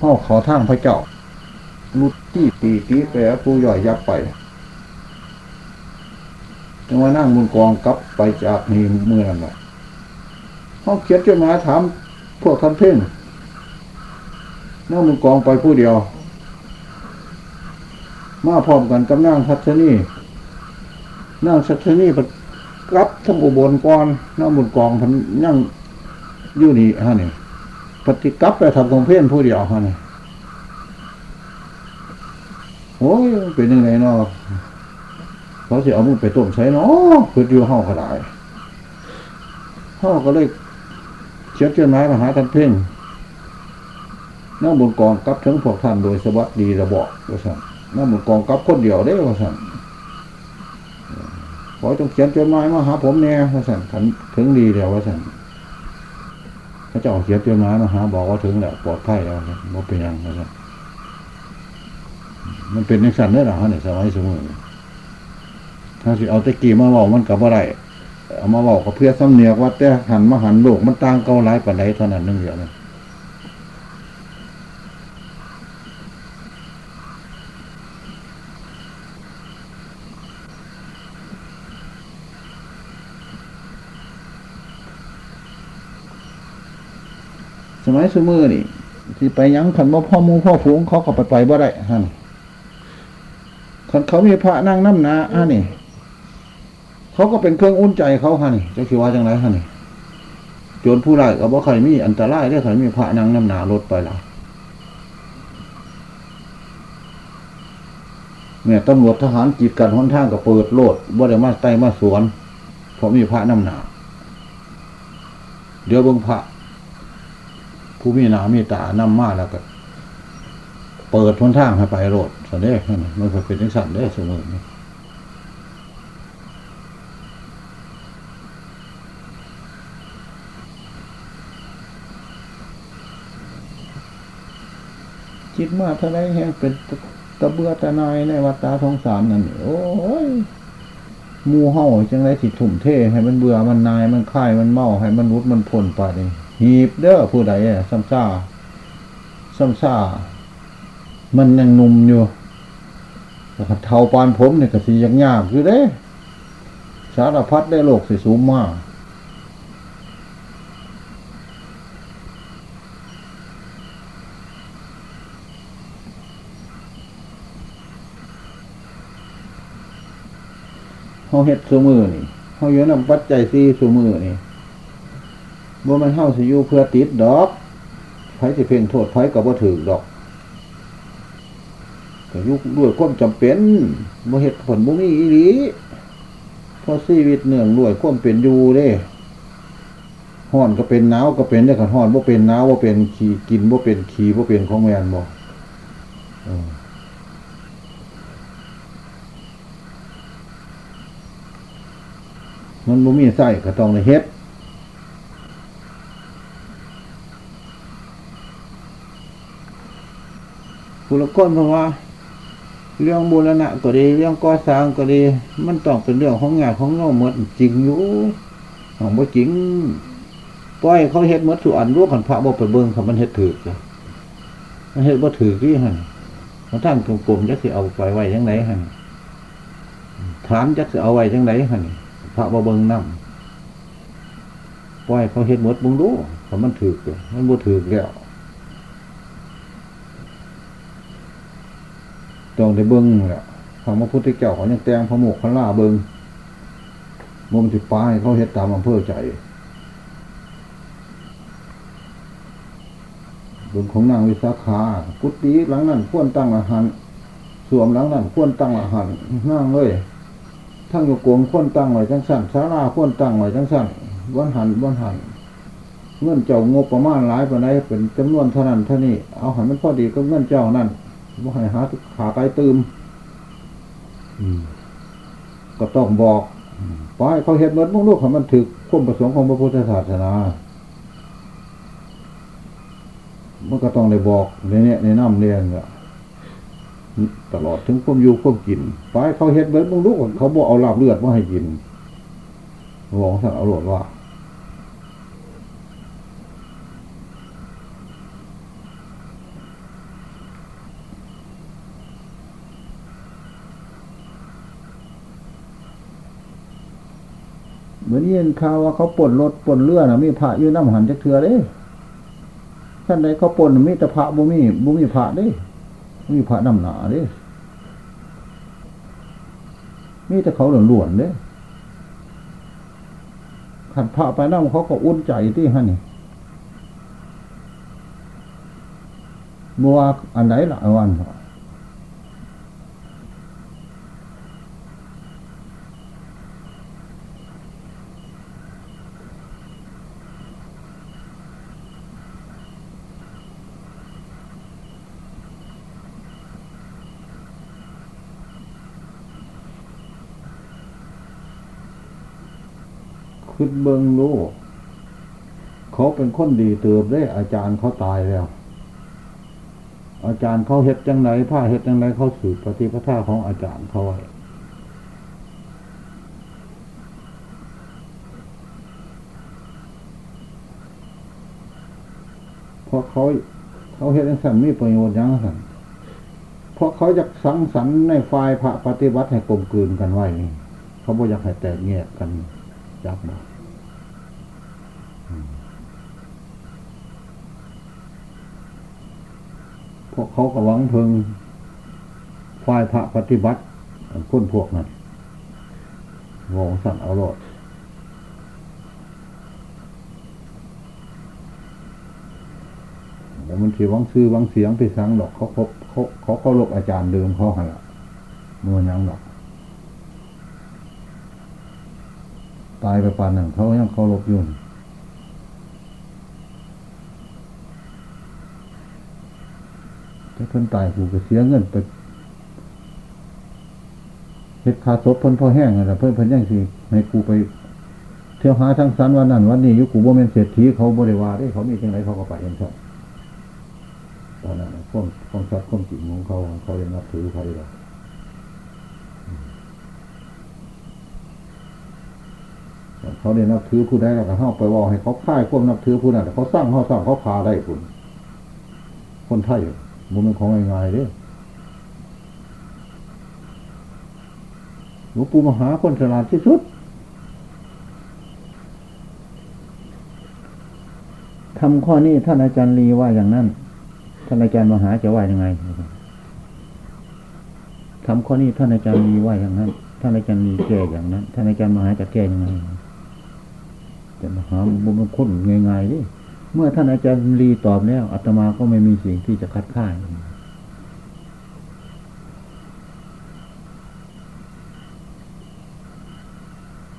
เข้าขอทางพระเจ้าลุดที่ตีตีแปรผู้ย่อยยับไปจังว่านั่งมุนกองกลับไปจากนี่เมื่อนั้นแหละเขาเขียนจดหมายถามพวกท่านเพ่งนั่งมุนกองไปผู้เดียว มาพร้อมกันกับนั่งทัศนีนั่งทัศนีกลับทั้งอุบลก่อนนั่งมุนกองพันนั่งยู่นี่ฮะนี่ป ฏิกลับไปทำกองเพ่นผู้เดียวฮะนี่โอ้ยเป็นยังไงเนาะเขาสิเอามือไปต้มใช้เนาะเพื่ออยู่ห้องก็ได้ห้องก็เลยเชียดเชือไม้มาหาท่านเพ่งนั่งบนกองกับทั้งพวกท่านโดยสวัสดีระบอกว่าสั่นนั่งบนกองกับคนเดียวได้ว่าสั่นขอจงเขียนจดหมายมาหาผมเนี่ยว่าสั่นถึงถึงดีเดียวว่าสั่น พระเจ้าเขียนจดหมายมาหาบอกว่าถึงแล้วปลอดภัยแล้วว่าเป็นยังไงมันเป็นนักสั่นได้หรอฮะเนี่ยสมัยสมัยถ้าสิเอาตะกี้มาบอกมันกับอะไรเอามาบอกกับเพื่อซ้ำเนียกว่าแต่หันมาหันโลกมันต่างเกาหลายปันใดเท่านั้นนึงเดียวนะ มัยสมือนี่ที่ไปยังขันว่าพ่อมูพ่อฝูงเขาก็ไปไปบ่ได้ฮะนี่คันเขามีพระนั่งน้ำหนาอ่านี่ เขาก็เป็นเครื่องอุ่นใจเขาฮะนี่จะคิดว่าจังไรฮะนี่โจรผู้ร้ายก็บ่ใครมีอันตรายได้ใครมีพระนั่งน้ำหนารถไปละเนี่ยตำรวจทหารกีดกันหนทางก็เปิดโลดบ่ได้มาไต่มาสวนเพราะมีพระน้ำหนา เดี๋ยวเบิ่งพระ ผู้มีหนามีตานำมาแล้วก็ เปิดทนทางให้ไปโรดสันเด้มันก็เป็นทั้งสันเด้สมอนี่คิดมาเท่าไรแห้งเป็นตะเบือตะนายในวัดตาทองสามนั่นโอ้ยมูเห่าจังไรสิถุ่มเทให้มันเบื่อมันนายมันค่ายมันเมาให้มันรุดมันพ่นไปนี่ หีบเด้อผู้ใดซ้ำซ่าซ้ำซ่ามันยังหนุ่มอยู่แต่เท่าปานผมเนี่ยก็สียังยากอยู่เด้ สารพัดได้โลกสิสูงมากเขาเฮ็ดสมือนี่เขาอยู่นำปัจจัยซีสมือนี่ บ่มันเฮาสิอยู่เพื่อติดดอกไผสิเพ่งโทษไผก็บ่ถือดอกก็ยุคด้วยความจำเป็นบ่เฮ็ดผลบ่มีอีหลีเพราะชีวิตเนื่องด้วยความเป็นอยู่เด้ห้อนก็เป็นหนาวก็เป็นได้ขันห้อนบ่เป็นหนาวบ่เป็นขี่กินบ่เป็นขี่บ่เป็นของแมนบ่มันบ่มีไส้ก็ต้องได้เฮ็ด ผู้ละก้นเพราะว่า เรื่องบูรณะก็ดี เรื่องก่อสร้างก็ดี มันต้องเป็นเรื่องของงานของเราหมดจริงอยู่ของบ่จริงปล่อยเขาเฮ็ดหมดส่วนรู้ขันพระบ่ไปเบิ่งคำมันเฮ็ดถือจ้ะมันเฮ็ดบ่ถือที่หันเขาท่านกลมๆจักสิเอาไปไว้ยังไงหันฐานจักสิเอาไว้ยังไงหันพระบ่เบิ่งนำปล่อยเขาเฮ็ดหมดบ่งรู้คำมันถือมันบ่ถือแล้ว ต้องได้เบิ้งแหละพระพุทธเจ้าเขายังแต่งพระโมกขล่าเบิ้งมุมจิป้ายเขาเฮ็ดตามอำเภอใจเบิ้งของนางวิสาขากุฏิหลังนั้นควรตั้งอาหารสวมหลังนั้นควรตั้งอาหารนั่งเลยทั้งโยกงควรตั้งไว้จังสั้นสาราควรตั้งไว้จังสั้นวันหันวันหันเงินเจ้างบประมาณหลายปานใดเป็นจำนวนเท่านั้นเท่านี้เอาหันมันพอดีก็เงินเจ้านั่น ว่าให้หาขาไกตืมก็ต้องบอกไปเขาเห็นเหมือนพวกลูกของมันถึกควบประสงค์ของพระพุทธศาสนามันก็ต้องได้บอกในเนี้ยในน้ำเรียนอะตลอดถึงควบอยู่ควบกินไปเขาเห็นเหมือนพวกลูกเขาบอกเอาลาบเลือดมาให้กินบอกสั่งเอาหลดว่า เหมือนยินข่าวว่าเขาปนรถปนเรือนะมีพระยู่น้ำหันจักเถื่อเด้ท่านใดเขาปนมีแต่พระบุมีบุมีพระเด้มีพระน้ำหนาเด้มีแต่เขาหลวนๆเด้ขันพระไปน้ำเขาก็อุ่นใจที่ฮะนี่บัวอันไหนละวัน คิดเบิงรู้เขาเป็นคนดีเติบได้อาจารย์เขาตายแล้ว อาจารย์เขาเฮ็ดจังไหนผ้าเฮ็ดจังไหนเขาสืบปฏิปทาของอาจารย์เขาไว้เพราะเขาเขาเฮ็ดจังสันมีประโยชน์ยังสันเพราะเขาจะสังสรรค์ในฝ่ายพระปฏิบัติให้กลมกลืนกันไว้เขาบ่อยากให้แตกแยกกันจับมาพว กเขาก็หวังเพิงฝ่ายพระปฏิบัติคนพวกนั้นงงสั่นเอารอดแต่มันถือวังซื้อวังเสียงไปสังดอกเขาเขาเขาเขาเขาลบอาจารย์เดิมเขาหันละมัวยังดอกตายไปปานหนึ่งเขายังเขาลบยุ่นถ้า เพิ่นตายกูก็เสียเงินไปเฮ็ดคาศพเพิ่นพอแห้งอะไรเพิ่นเพิ่นยังสิให้กูไปเที่ยวหาทั้งสันวันนั้นวันนี้ยุกูบ่เป็นเศรษฐีเขาบริวารได้เขามีจังไรเขาก็ไปยังชอบตอนนั้นข้อมข้อมชัดข้อมจริงของเขาเขาเรียนนับถือใครหรอเขาเรียนนับถือผู้ใดแล้วก็เข้าไปว่าให้เขาค่ายควบนับถือผู้นั้นเขาสร้างเขาสร้างเขาพาได้คุณคนไทย มันเป็นของง่ายๆเด้หลวงปู่มหาคนฉลาดที่สุดทำข้อนี้ท่านอาจารย์ลีว่าอย่างนั้น ท่านอาจารย์มหาจะว่ายังไงทำข้อนี้ท่านอาจารย์ลีว่าอย่างนั้น ท่านอาจารย์ลีแก้อย่างนั้น ท่านอาจารย์มหาจะแก้ยังไงจะมหาบุญคุณง่ายๆดิ เมื่อท่านอาจารย์ลีตอบแล้วอาตมาก็ไม่มีสิ่งที่จะคัดค้าน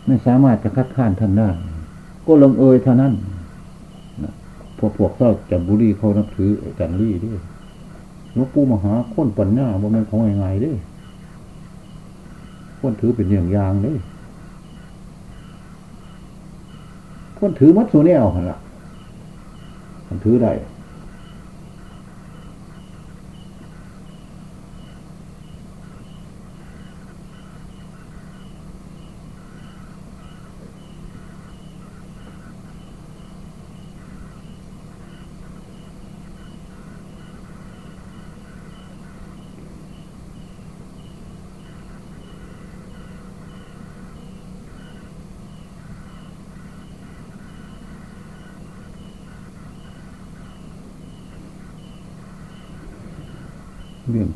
ไม่สามารถจะคัดค้านท่านได้ ก็ลงเอยเท่านั้นพวกพวกเจ้าจันบุรีเขานับถืออาจารย์ลีด้วยหลวงปู่มหาค้นปัญญาบ่แม่นของง่ายๆด้วยคนถือเป็นอย่างยางเลยคนถือมัดโซเนียลหันละ มันถื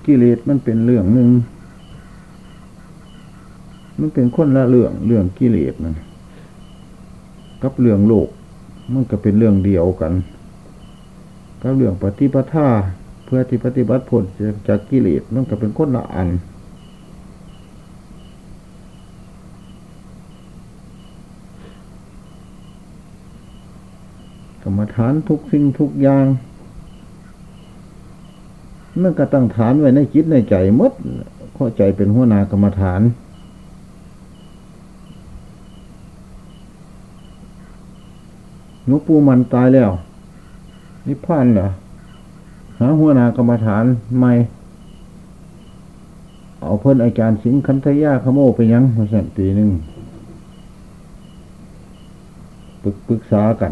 กิเลสมันเป็นเรื่องหนึ่ง มันเป็นคนละเรื่องเรื่องกิเลสนั่นกับเรื่องโลก มันก็เป็นเรื่องเดียวกัน กับเรื่องปฏิปทาเพื่อที่ปฏิบัติผลจากกิเลสมันก็เป็นคนละอันกรรมฐานทุกสิ่งทุกอย่าง มันก็ตั้งฐานไว้ในจิตในใจมดข้อใจเป็นหัวหน้ากรรมฐานหลวงปู่มันตายแล้ว นิพพานเหรอหาหัวหน้ากรรมฐานไม่ เอาเพิ่อนอาจารย์สิงคันทยาขโมไปยังมาสันปีหนึ่งปรึกษากัน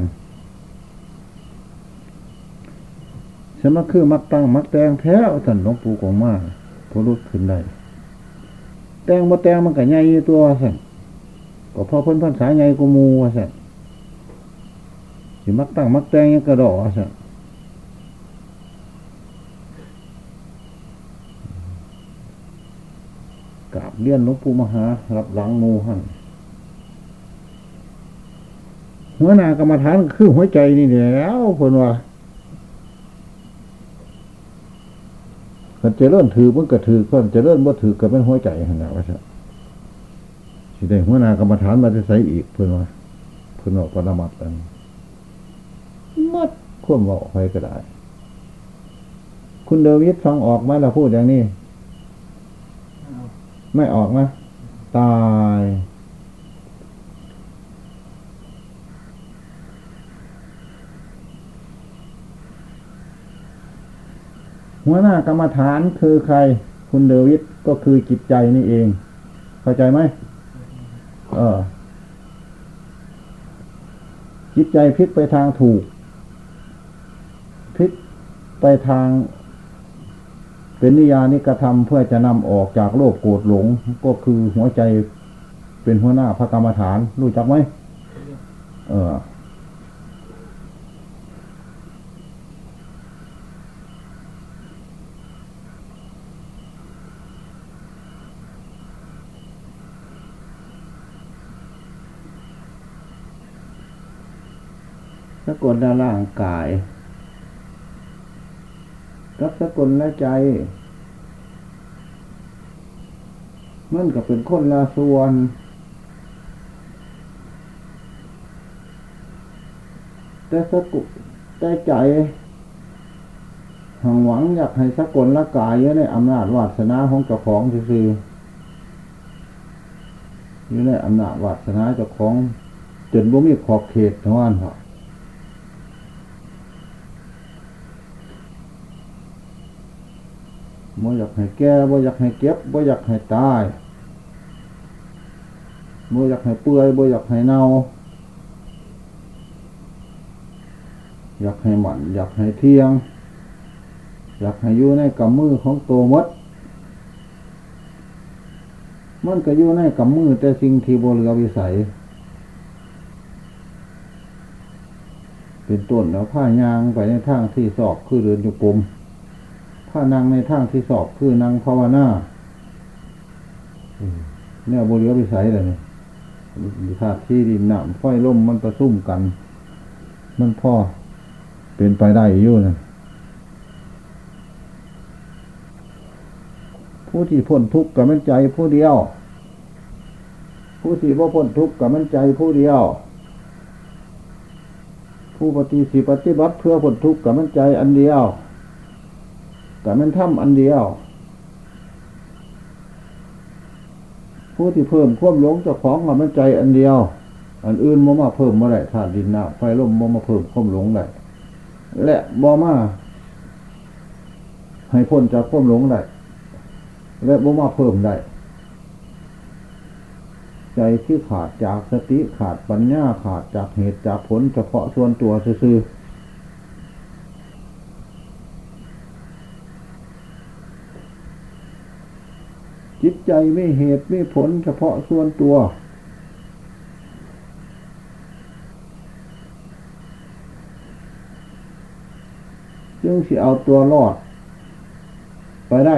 สมาคือมักตั้งมักแตงแท้ท่านหลวงปู่กองมาพอรุดขึ้นได้แตงมาแตงมันก็ใหญ่ตัวสั่นก็พอเพิ่นพันษาใหญ่กูมูสันสิมักตั้งมักแตงยังกระดอกว่าสันกราบเลี้ยนหลวงปู่มหา รับหลังมูหันหัวหน้ากรรมฐานคือหัวใจนี่แล้วเพิ่นว่า คันเจริญถือมันก็ถือคันเจริญบ่ถือก็เป็นหัวใจหันนะว่าซั่สิได้หัวหน้ากรรมฐานมาจะใส่อีกเพิ่อนว่าเพิ่อนบอกปรมัตถ์อันมัดควมเว้าไปก็ได้ คุณเดวิดฟังออกไหมล่ะพูดอย่างนี้ ไม่ออกนะตาย หัวหน้ากรรมฐานคือใคร คุณเดวิดก็คือจิตใจนี่เอง เข้าใจไหมเออ จิตใจพลิกไปทางถูกพลิกไปทาง เป็นนิยานิกระทำเพื่อจะนำออกจากโลกโกรธหลง ก็คือหัวใจเป็นหัวหน้าพระกรรมฐาน รู้จักไหมเออ สกลร่างกาย กับสกลละใจ มันก็เป็นคนละส่วน แต่สกุแต่ใจหังหวังอยากให้สกลละกายอยู่ในอำนาจวาสนาของเจ้าของซื่อๆอยู่ในอำนาจวาสนาเจ้าของจนบ่มีขอบเขตทั้งวันเหรอ บ่อยากให้แก่บ่อยากให้เก็บบ่อยากให้ตายบ่อยากให้เปื่อยบ่อยากให้เน่าอยากให้หมันอยากให้เที่ยง อยากให้อยู่ในกำมือของโตมด มันก็อยู่ในกำมือแต่สิ่งที่บ่เหลือวิสัย เป็นต้นแล้วผ้ายางไปในทางที่สอบคือเดินอยู่กลม ถ้านางในทางที่สอบคือนางภาวนาเนี่ยบริววิสัยเลยนี่ธาตุที่ดินน้ำไฟลมมันประซุ่มกัน มันพ่อเป็นไปได้อยู่นะผู้ที่พ้นทุกข์กับมันใจผู้เดียว ผู้ที่ว่าพ้นทุกข์กับมันใจผู้เดียว ผู้ปฏิสิปฏิบัติเพื่อพ้นทุกข์กับมันใจอันเดียว แต่มันทำอันเดียว ผู้ที่เพิ่มความหลงเจ้าของกับมันใจอันเดียว อันอื่นบ่มาเพิ่มเมื่อไรธาตุดินน้ำไฟลมบ่มาเพิ่มความหลงได้และบ่มาให้พ้นจากความหลงได้และบ่มาเพิ่มได้ใจที่ขาดจากสติขาดปัญญาขาดจากเหตุจากผลเฉพาะส่วนตัวซื่อ จิตใจไม่เหตุไม่ผลเฉพาะส่วนตัว จึงสิเอาตัวรอด ไปได้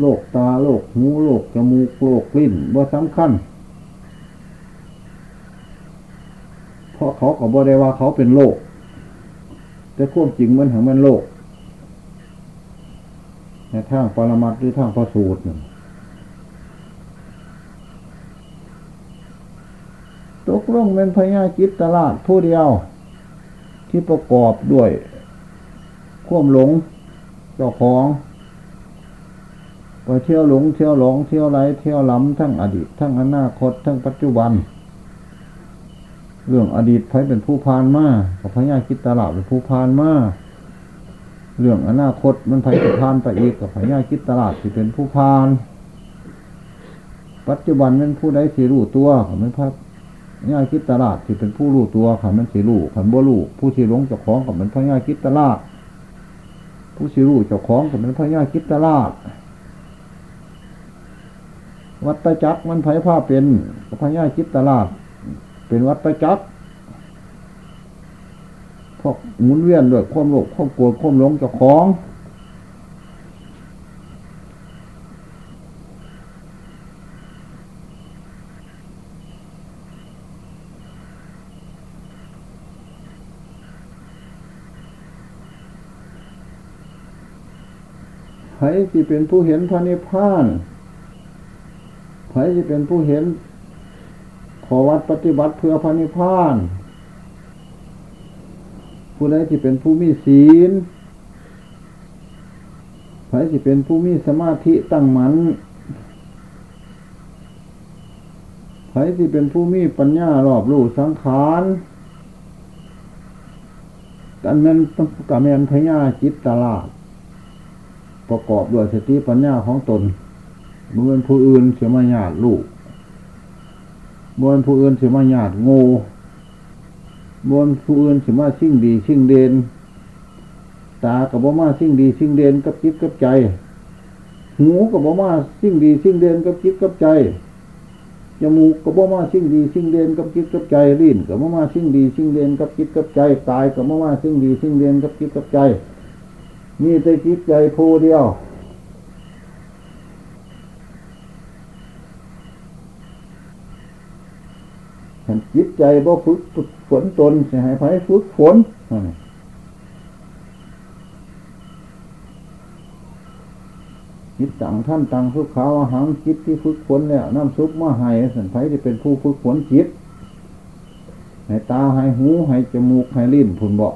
โรคตาโรคหูโรคจมูกโรคลิ้นว่าสำคัญ เพราะเขาก็บอกได้ว่าเขาเป็นโรคแต่ควบจริงมันถึงมันโรค ในทางปรมัตหรือทางพระสูตรตกลงเป็นพญาจิตตลาดผู้เดียว ที่ประกอบด้วย ควมหลงเจ้าของไปเที่ยวหลงเที่ยวหลงเที่ยวไหลเที่ยวล้ำทั้งอดีต ทั้งอนาคต ทั้งปัจจุบัน เรื่องอดีตไผเป็นผู้พานมากับพญาคิดตลาดเป็นผู้พานมา เรื่องอนาคตมันไผจะพานไปอีกกับพญาคิดตลาดที่เป็นผู้พาน ปัจจุบันมันผู้ใดสีรู้ตัวของมันพัดญาคิดตลาดที่เป็นผู้รู้ตัวขันมันสีรู้ขันบ่รู้ผู้สีหลงเจ้าของกับมันพญาคิดตลาด ผู้สีรู้เจ้าของกับมันพญาคิดตลาด วัดประจักมันไผ่ผ้าเป็นพญาจิตตลาด เป็นวัดประจักษ์ พวกหมุนเวียนด้วยความโลภความโกรธความหลงเจ้าของ ไผที่เป็นผู้เห็นพระนิพพานไผที่เป็นผู้เห็นขอวัดปฏิบัติเพื่อพระนิพพาน ผู้ใดที่เป็นผู้มีศีลไผที่เป็นผู้มีสมาธิตั้งมัน่นไผที่เป็นผู้มีปัญญารอบรู้สังขารกันแม่นกับแม่นพญาจิตตลาด ประกอบด้วยสติปัญญาของตนเมื่อผู้อื่นเสียมาญาติลูกเมื่อผู้อื่นเสียมาญาติโง่ มื่อผู้อื่นสียมาสิ่งดีสิ่งเด่นตากับบ่มาสิ่งดีสิ่งเด่นกับจิตกับใจ หูกับบ่มาสิ่งดีสิ่งเด่นกับจิตกับใจจมูกกับบ่มาสิ่งดีสิ่งเด่นกับจิตกับใจลิ้นกับบ่มาสิ่งดีสิ่งเด่นกับจิตกับใจกายกับบ่มาสิ่งดีสิ่งเด่นกับจิตกับใจมีแต่จิตใจผู้เดียว จิตใจบ่ฝึกฝนตนเสียหายไผฝึกฝนจิตต่างท่านต่างฝึกขาวอาหารจิตที่ฝึกฝนแล้วน้ำซุปมาให้สันไผที่เป็นผู้ฝึกฝนจิตให้ตาให้หูให้จมูกให้ลิ้นผุนบอก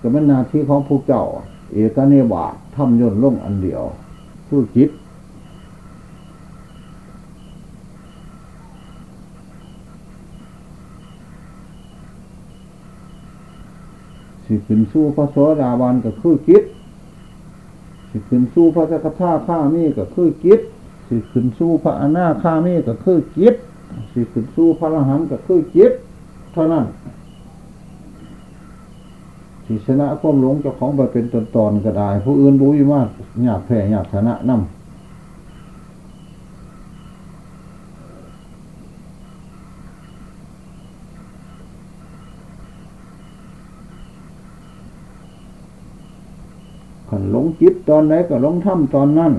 ก็เป็นนาที่ของผู้เจ้า เอกเนบาทำยนล่งอันเดียวผู้จิต สิขึ้นสู้พระโสดาบันก็คือจิตสิขึ้นสู้พระจักท่าข้ามีก็คือจิตสิขึ้นสู้พระอนาข้ามีก็คือจิตสิขึ้นสู้พระอรหันต์ก็คือจิตเท่านั้นสิชนะความหลงเจ้าของไปเป็นตอนตอนก็ได้ผู้อื่นบุญมากหยาบแผ่หยาบชนะนำขันหลงจิ ตอนไหนก็ลงถ้ำตอนนั้น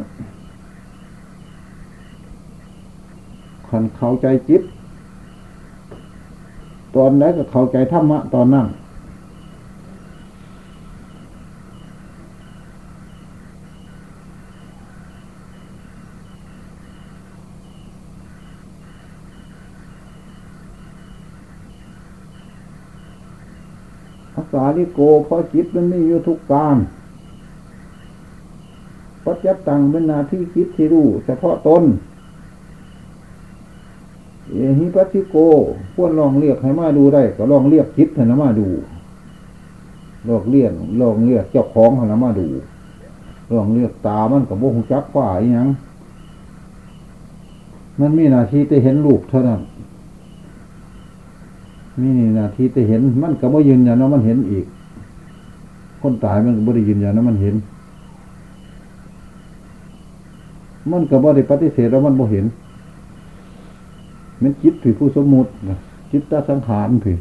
ขันเข้าใจจิต ตอนไหนก็เข้าใจธรรมะตอนนั้นสาลิโกเพราะจิตมันไม่อยู่ทุกการ ปัจจัตตังเป็นนาที่คิดที่รู้เฉพาะตนเอหิปัจิโกควรลองเรียกให้มาดูได้ ก็ลองเรียกคิดให้มาดูลองเรียกลองเรียกเจ้าของให้มาดูลองเรียกตามันกับโบหูจักฝ่ายยังมันมีนาทีจะเห็นรูปเท่านั้นนี่นาทีจะเห็นมันก็บ่ยืนยันว่ามันเห็นอีก คนตายมันก็บ่ได้ยืนยันว่ามันเห็น มันก็บ่ได้ปฏิเสธว่ามันบ่เห็น มันจิตผีผู้สมมุติจิตตาสังขารผี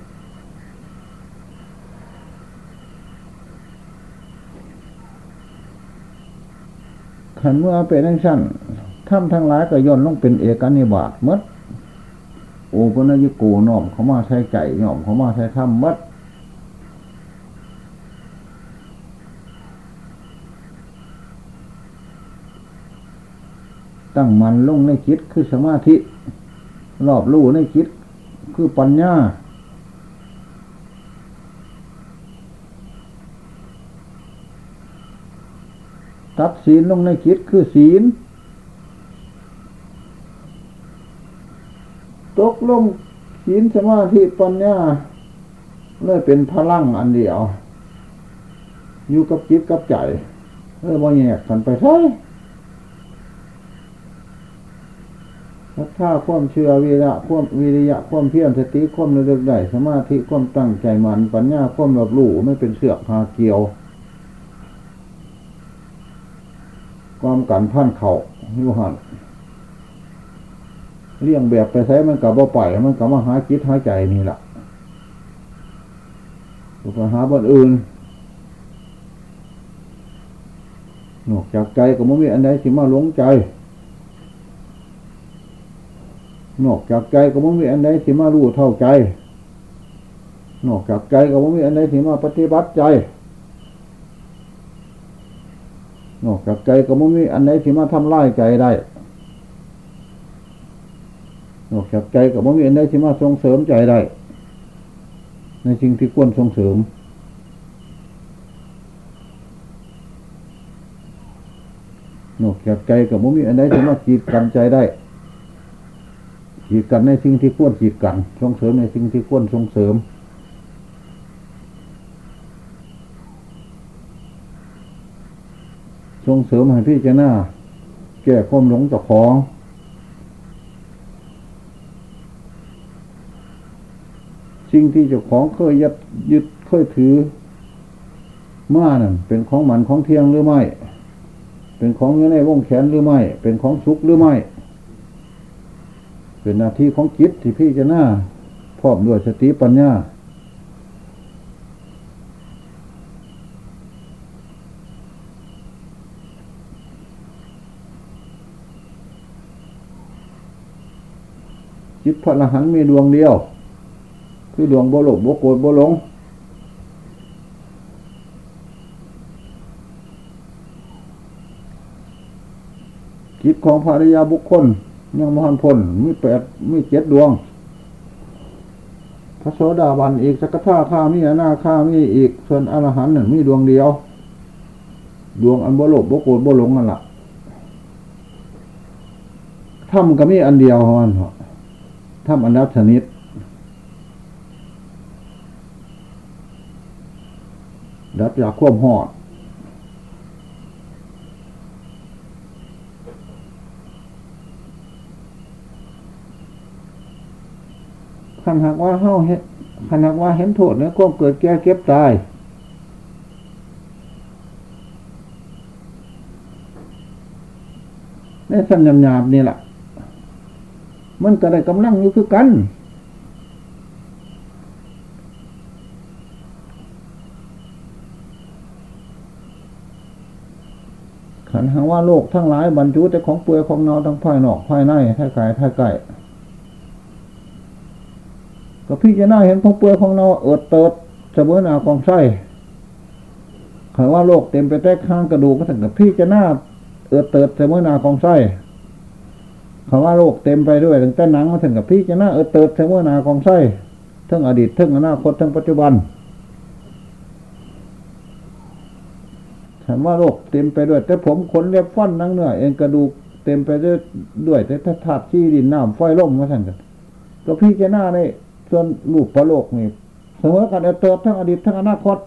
ขันเมื่อเป็นทั้งสั้นถ้ำทั้งหลายก็ย่นลงเป็นเอกนิบาตมดโอปนยโกนอมเขามาใช้ไก่นอมเขามาใช้ถ้ำมัด ตั้งมันลงในคิดคือสมาธิรอบรู้ในคิดคือปัญญาตัดศีลลงในคิดคือศีลตกลงศีลสมาธิปัญญาเลยเป็นพลังอันเดียว อยู่กับจิตกับใจเลยบ่แยกกันไปใช่ถ้าความเชื่อวิระความวิริยะความเพียรสติความระลึกได้สมาธิความตั้งใจมัน ปัญญาความรับรู้ไม่เป็นเสือกหาเกี่ยวความกันพันเขาอยู่หันเลี้ยงแบบไปใช้มันกับบ่ไปมันกับมาหาคิดหาใจนี่แหละไปหาบนอื่นนอกจากใจก็ไม่มีอันใดที่มาหลงใจ นอกจากใจก็ไม่มีอันใดที่มารู้เท่าใจ นอกจากใจก็ไม่มีอันใดที่มาปฏิบัติใจ นอกจากใจก็ไม่มีอันใดที่มาทำลายใจได้ นอกจากใจก็ไม่มีอันใดที่มาส่งเสริมใจได้ ในสิ่งที่ควรส่งเสริมนอกจากใจก็ไม่มีอันใดที่มากีดกันใจได้ กีดกันในสิ่งที่ควรกีดกัน ส่งเสริมในสิ่งที่ควรส่งเสริม ส่งเสริมให้พี่เจ้าหน้าแก้ความหลงเจ้าของสิ่งที่เจ้าของเคยยึดยึดเคยถือมานั่นเป็นของหมันของเทียงหรือไม่ เป็นของอยู่ในวงแขนหรือไม่ เป็นของสุขหรือไม่ เป็นหน้าที่ของจิตที่พี่จะหน้าพร้อมด้วยสติปัญญาจิตพระอรหันต์มีดวงเดียว คือดวงโบโลกโบโกรธโบหลงจิตของภริยาบุคคล ยังมหันพลมีแปดมีเจ็ดดวง พระโสดาบันอีกสกทาข้ามีอนาข้ามีอีกส่วนอรหันต์น่ะมีดวงเดียว ดวงอันโบโลกโบโกรธโบหลงนั่นแหละถ้ำก็มีอันเดียวของมันเหรอถ้ำอันดับชนิดดับจากควบหอด ขันหากว่าเฮาเห็นขันหากว่าเห็นโทษเนี่ยความเกิดแก่เก็บตาย ในสัญญาบนี่แหละมันก็ได้กำลังอยู่คือกัน ขันหาว่าโลกทั้งหลายบรรจุแต่ของเปลือยของเนาทั้งภายนอกภายในท้ายกายท้ายไก่ ก็พี่จะน่าเห็นของเปลือยของเนาเอิดเติดเสมอหน้ากองไส้ขันว่าโลกเต็มไปแต่ข้างกระดูกก็ถึงกับพี่จะน่าเอิดเติดเสมอหน้ากองไส้คำว่าโลกเต็มไปด้วยถึงแต่หนังมาถึงกับพี่จะน่าเอิดเติดเสมอหน้ากองไส้ทั้งอดีตทั้งอนาคตทั้งปัจจุบันฉันว่าโลกเต็มไปด้วย แต่ผมขนเล็บฟันนังเนื้อเองกระดูกเต็มไปด้วยด้วย แต่ถ้าธาตุขี้ดินน้ำไฟลมมาสั่นกันก็พี่จะหน้าในส่ วนรูปประโลกนี่เสมอกันเติบทั้งอดีตทั้งอนาคต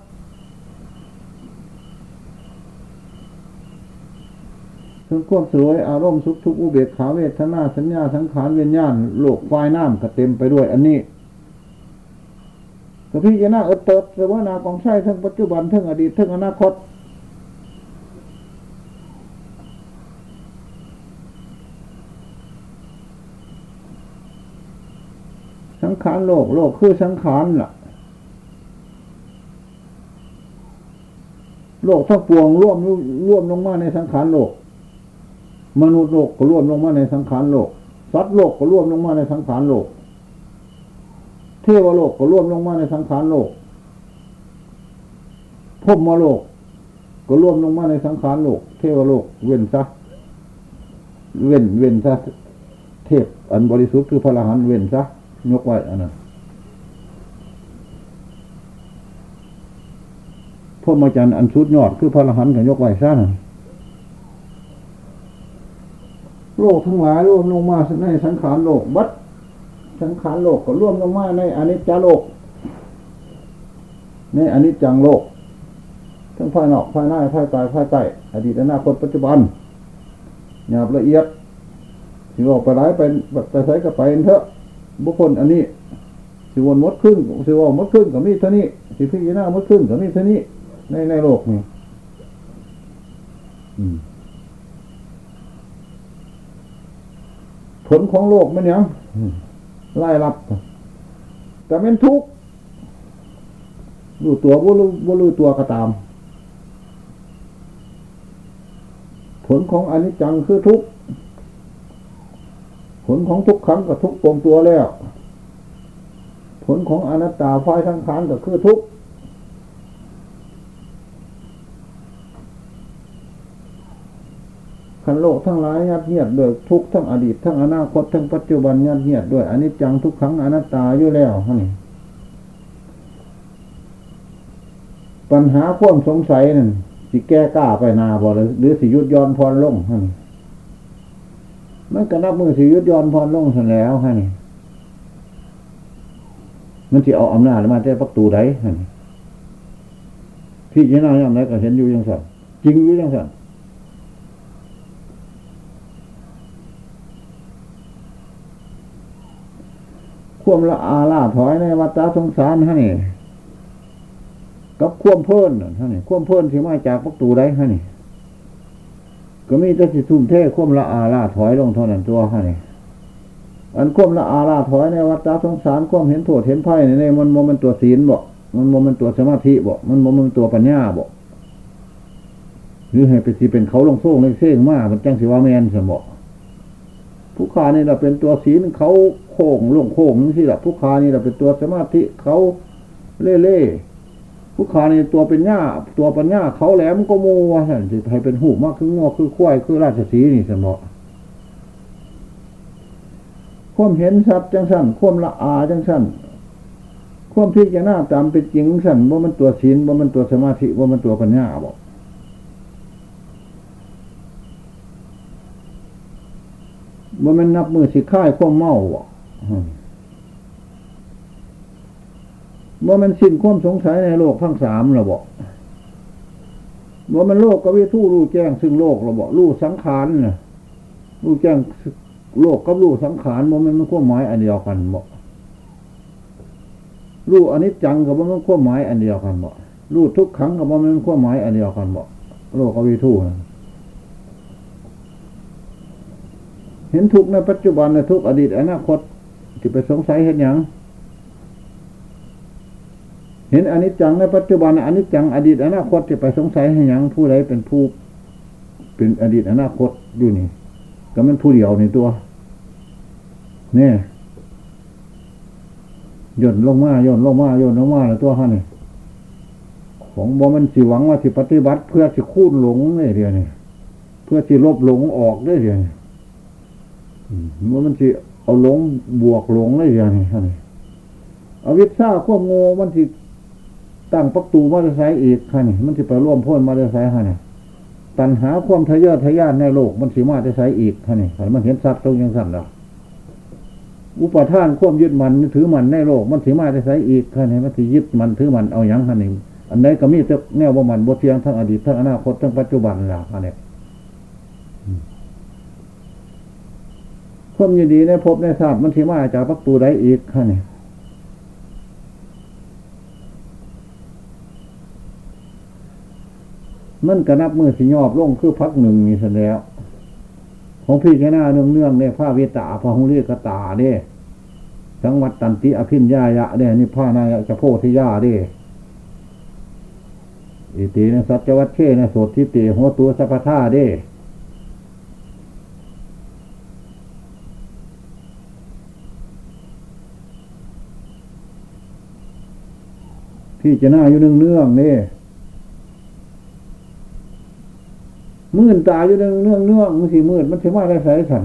ถึงความสวยอารมณ์สุขทุกข์อุเบกขาเวทนาสัญญาสังขารเวียนญาณโลกควายน้ำก็เต็มไปด้วย อันนี้ก็พี่จะหน้าเออเติบเสมอนากองใช้ทั้งปัจจุบันทั้งอดีตทั้งอนาคต สังขารโลกโลกคือสังขารล่ะ โลกทั้งปวงร่วมร่วมลงมาในสังขารโลก มนุษย์โลกก็ร่วมลงมาในสังขารโลกสัตว์โลกก็ร่วมลงมาในสังขารโลก เทวโลกก็ร่วมลงมาในสังขารโลกพมโลก ก็ร่วมลงมาในสังขารโลก เทวโลก เว้นซะเว้นเว้นซะเทพอันบริสุทธิ์คือพระอรหันต์เว้นซะ ยกไว้อันนั้นพวกมาจันอันสุดยอดคือพระอรหันต์กันยกไว้ซะนั่นโลกทั้งหลายรวมลงมาในสังขารโลกบัดสังขารโลกก็ร่วมลงมาในอนิจจโลก ในอนิจจังโลก ทั้งภายนอกภายในภายใต้ภายใต้อดีตอนาคตปัจจุบันหยาบละเอียดสิออกไปหลายไปไปใส่กับไปเถอะ บุคคลอันนี้สิวนมดขึ้นสิวมดขึ้นกับมีเท่านี้สิพิกีน่ามดขึ้นกับมีเท่านี้ ในในโลกนี่ผลของโลกมันยัยไล่รับ แต่เป็นทุกข์รู้ตัวว่ารู้ว่ารู้ตัวก็ตาม ผลของอนิจจังคือทุกข์ ลของทุกครั้งก็ทุกปวงตัวแล้ว ผลของอนัตตาไฟทั้งขานก็คือทุกขันโลกทั้งหลายยัดเยียดด้วยทุกทั้งอดีตทั้งอนาคตทั้งปัจจุบันยัดเยียดด้วยอันิจจังทุกครั้งอนัตตาอยู่แล้วนี่ปัญหาความสงสัยนั่นสิแก้กล้าไปนาบ่หรือสิยุดย้อนพรลงนี่ มันก็นับมือสิยุดย้อนพรลงสันแล้วฮะนี่มันจะเอาอำนาจมาได้ประตูใดฮะนี่พี่จีน่าย่างไรก็เห็นอยู่ยังสั่นจริงอยู่ยังสั่นควมละอาลาถอยในวัฏสงสารฮะนี่กับควมเพิ่นฮะนี่ควมเพิ่นที่มาจากประตูได้ฮะนี่ ก็มีแต่สิทุ่มเทควมละอาลาถอยลงเท่านั้นตัวฮะนี่อันควมละอาลาถอยในวัฏสงสารควมเห็นโทษเห็นไพ่ในมันโมมันตัวศีลบอกมันโมมันตัวสมาธิบอกมันโมมันตัวปัญญาบอกหรือให้ไปสิเป็นเขาลงโซ่งเลยเส้งมากมันจังสิว่าแมนสมบอกผู้ขานี่เราเป็นตัวศีลเขาโค้งลงโค้งนี่สิละผู้ขานี่เราเป็นตัวสมาธิเขาเล่เล่ ผู้ขานี่ตัวเป็นหญ้าตัวปัญญาเขาแหลมก็โมูว่าสันสิให้เป็นหูมากคืองอคือควายคือราชสีนี่สมอควมเห็นสัตว์จังสั้นควมละอาจังสั้นควมพิจารณาตามเป็นจริงสั้นว่ามันตัวศีลว่ามันตัวสมาธิว่ามันตัวปัญญาบอกว่ามันนับมือสิค่ายควมเมาบอก ว่ามันสิ้นความสงสัยในโลกทั้งสามเราบอกว่ามันโลกกวิทูรู้แจ้งซึ่งโลกเราบอกรู้สังขารนะรู้แจ้งโลกกับรู้สังขารว่ามันมันควบหมายอันเดียวกันบอกรู้อนิจจังกับว่ามันควบหมายอันเดียวกันบอกรู้ทุกครั้งกับว่ามันควบหมายอันเดียวกันบอกโลกกวิทูนะเห็นทุกในปัจจุบันในทุกอดีตอนาคตจะไปสงสัยเห็นอย่าง เห็นอนิจจังในปัจจุบันอนิจจังอดีตอนาคตจะไปสงสัยให้ยังผู้ใดเป็นผู้ เป็นอดีตอนาคตอยู่นี่ ก็มันผู้เดียวในตัวเนี่ยย่นลงมาย่นลงมาย่นลงมาในตัวฮะนี่ของบ่มันสิหวังว่าสิปฏิบัติ เพื่อสิคูนหลงเลยเดียวนี่เพื่อสิลบหลงออกได้เดียวนี่ว่ามันสิเอาหลงบวกหลงได้เดียวนี่ฮะนี่อวิชชาควบโง่มันสิ ตั้งประตูมาเตอร์ไซค์อีกค่ะนี่มันจะไปร่วมพ่นมาเตอร์ไซค์ค่ะนี่ตัณหาความทะเยอทะยานในโลกมันสีมาเตอร์ไซค์อีกค่ะนี่มันเห็นสัตว์ตรงยังสั่นหรออุปทานความยึดมันถือมันในโลก มันสีมาเตอร์ไซค์อีกค่ะนี่มันถือยึดมันถือมันเอาอย่างค่ะนี่อันไหนก็มีแต่แนวว่ามันบทเทียงทั้งอดีตทั้งอนาคตทั้งปัจจุบันล่ะค่ะนี่ความยินดีในภพในทราบมันสีมาจากประตูใดอีกค่ะนี่ มันกระนับมือสิยอบลงคือพักหนึ่งมีเสแล้ว ของพี่แค่หน้าเนื่องเนื่องเนี่ยผ้าเวตาพระหุเรียกตาเด้สังวัดตันติอภินญายะเด้นี่ผ้านายจะโพธิยาเด้อิตินะสัจวัตเชนะโสทิเตหัวตัวสัพท่าเด้พี่จะหน้าอยู่เนื่องเนื่องเนี่ย มื่นตาอยู่เนื่องเนื่องเนื่องมันสีมืดมันสีมาได้ใส่สั่น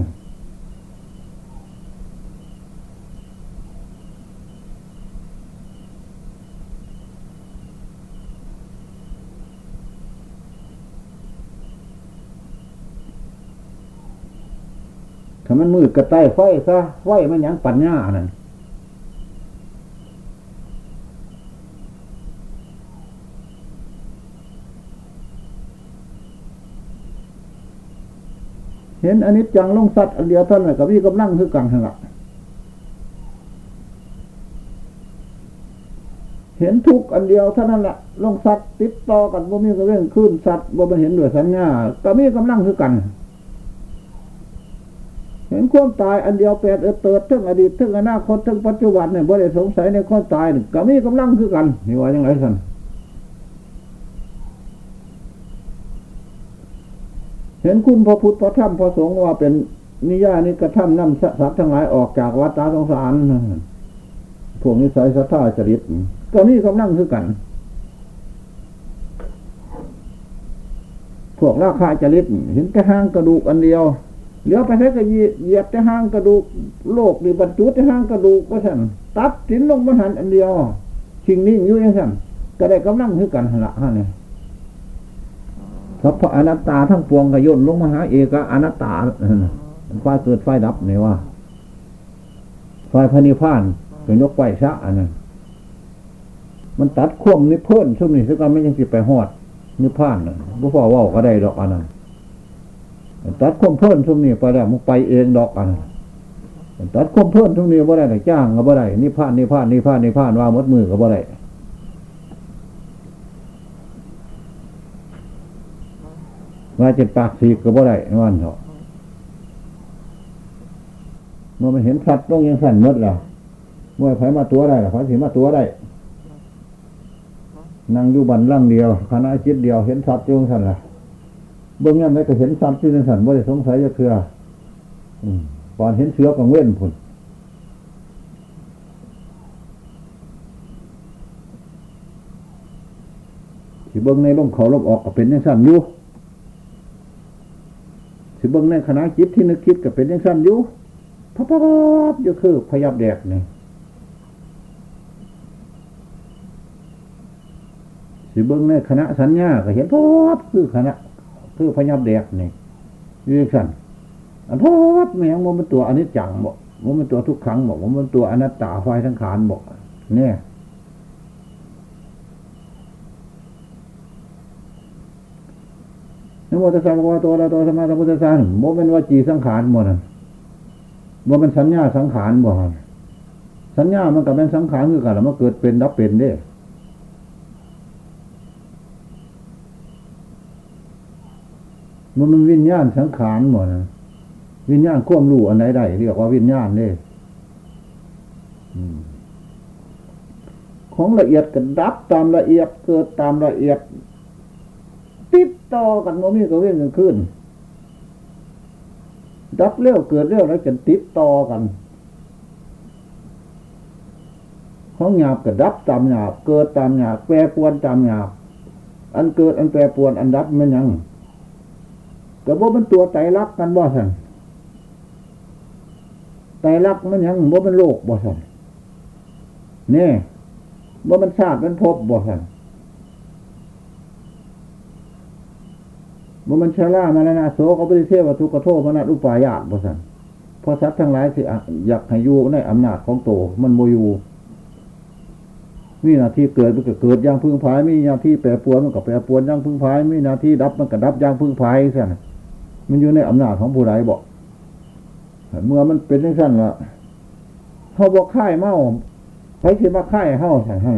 ถ้ามันมืดกระต่ไฟซะไฟมันยังปัญญานั่น เห็นอนิจจังลงสัตว์อันเดียวเท่านั้นกับพี่กำลังคือกังหันละเห็นทุกอันเดียวเท่านั้นแหละลงสัตว์ติดต่อกันว่ามีกระเรื่องขึ้นสัตว์ว่ามันเห็นด้วยสัญญาก็มีกำลังคือกัน เห็นความตายอันเดียวแปดเออเติดทั้งอดีตทั้งอนาคตทั้งปัจจุบันเนี่ยบ่ได้สงสัยในความตายก็มีกำลังคือกันนี่ว่าอย่างไรสัน ห็นคุณพระพุทธพระธรรมพระสงฆ์ว่าเป็นนิยานิกระทำนำสัตว์ทั้งหลายออกจากวัฏฏะสงสารพวกนิสัยสัทธาจริตก็มีกำลังคือกัน พวกราคาจริตเห็นแต่ห้างกระดูกอันเดียวเหลือไปแค่ก็เหยียบแต่ห้างกระดูกโลกหรือบรรจุแต่ห้างกระดูกก็สั่นตัดสินลงมันหันอันเดียวชิงนิ่งอยู่ย่างสั่นก็ได้กำลังคือกันหละฮะเนี่ย สัพพอนัตตาทั้งปวงกระย่นลงมาหาเอกอนัตตาไฟเกิดไฟดับเนี่ยว่าไฟพระนิพพานเป็นยกไฟชะอันนั้นมันตัดข่วมนิพพานช่วงนี้ซึ่งก็ไม่ยังสิไปหอดนิพพานนะพวกพ่อว่าก็ได้ดอกอันนั้นตัดข่วมเพิ่นช่วงนี้ไปแล้วมันไปเองดอกอันนั้นตัดข่วมเพิ่นช่วงนี้บ่ได้แต่จ้างก็บ่ได้นิพพานนิพพานนิพพานนิพพานว่ามดมือก็บ่ได้ ว่าจ็ดปากสีก็บ่ได้วันเถอะเมื่อมันเห็นสัตว์ต้องยังสั่นมดแล้วเมื่อไผมาตัวได้หรอไผสีมาตัวได้นั่งอยู่บันล่างเดียวคณะจิตเดียวเห็นสัตว์ยังสั่นล่ะเบื้องยันได้ก็เห็นสัตว์ที่ยังสั่นว่าจะสงสัยจะเคือก่อนเห็นเสือกังเว้นผลสิเบิ้องในลมเขาลมออกก็เป็นยังสั่นอยู่ สิเบิ้งในคณะจิตที่นึกคิดก็เป็นยังสั่นอยู่พับพับอยู่คือพยับแดกนี่สิเบิ้งในคณะสัญญาก็เห็นพบคือคณะคือพยับแดกนี่ยืดสั่นอันพบแมงมันเป็นตัวอนิจจังบอกมันเป็นตัวทุกครั้งบอกมันเป็นตัวอนัตตาไฟทั้งขานบอกเนี่ย นโมตัสสะภะคะวะโตอะระหะโตสัมมาสัมพุทธัสสะโมเป็นวจีสังขารหมดนะว่ามันสัญญาสังขารบ่สัญญามันกับเป็นสังขารคือกันแล้วมันเกิดเป็นดับเป็นเด้มันมันวิญญาณสังขารหมดนะวิญญาณควบรู้อันไหนได้เรียกว่าวิญญาณเด้ของละเอียดก็ดับตามละเอียดเกิดตามละเอียด ต่อกันโมมีก็เว้นกันขึ้น ดับเร็วเกิดเร็วแล้วจะติดต่อกันของหยาบก็ดับตามหยาบเกิดตามหยาบแปรปวนตามหยาบอันเกิดอันแปรปวนอันดับมันยังแต่ว่ามันตัวไตรักกันบ่สันไตรักมันยังว่ามันโลกบ่สันนี่ว่ามันชาติมันพบบ่สัน ว่ามันชรามาแล้วนะโสเขาไปเทวทุกขโทษมนัดอุปายาตบ่สันเพราะสัตว์ทั้งหลายสิอยากให้อยู่ในอำนาจของโตมันโมยูมีหน้าที่เกิดมันก็เกิดย่างพึ่งพายมีหน้าที่แปรปวนมันก็แปรปวนย่างพึ่งพายมีหน้าที่ดับมันก็ดับย่างพึ่งพายสั่นมันอยู่ในอำนาจของผู้ใดบอกเมื่อมันเป็นอย่างนั้นละเขาบอกค่ายเมาใครคิดว่าค่ายเฮ้าใส่ให้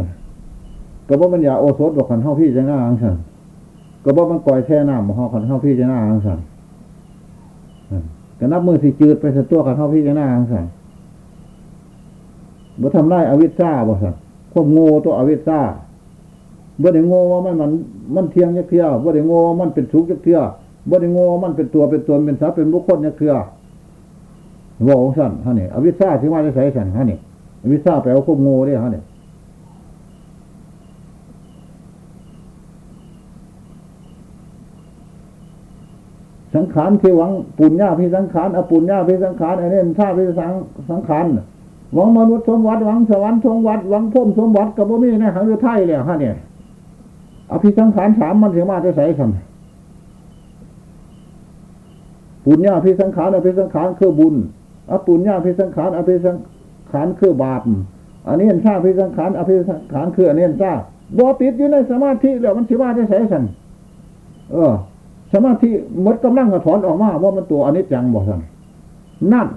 ก็บอกมันอย่าโอสถบอกขันเฮ้าพี่จะหน้าอังสัน ก็บอกมันปล่อยแช่น้ำบอขันเฮ้าพี่จะหน้าอังสันก็นับมือสิจืดไปสัตัวขันเฮ้าพี่จะหน้าอังสันบ่ทำไรอวิชชาบ่สันควบโง่ตัวอวิชชาบ่ได้โง่ว่ามันมันมันเทียงยักเทียบ่ได้โง่ว่ามันเป็นทุกข์ยักเทียบ่ได้โง่ามันเป็นตัวเป็นตนเป็นทรัพย์เป็นบุคคลเนี่ยคือว่าองสั่นฮะนี่อวิชชาที่ว่าจะใส่สั่นฮะนี่อวิชชาแปลว่าควบโง่ได้ฮะนี่ สังขารคือหวังปุญญาพิสังขารอปุญญาพิสังขารอันนี้ชาพิสังสังขารหวังมนุษย์สมวัติหวังสวรรค์สมวัติหวังพุ่มสมวัติกับบ่มีในขังเรือไทยเลยฮะเนี่ยอภิสังขารสามมันถึงมาจะใส่สั่นปุญญาพิสังขารอภิสังขารคือบุญอปุญญาพิสังขารอภิสังขารคือบาปอันนี้ยชาพิสังขารอภิสังขารคืออันนี้ยชาบ่ติดอยู่ในสมาธิแล้วมันสิว่าได้ใส่สันเออ สมาธิมดกำลังกระถอนออกมาว่ามันตัวอันนี้จังบอกสันนั่น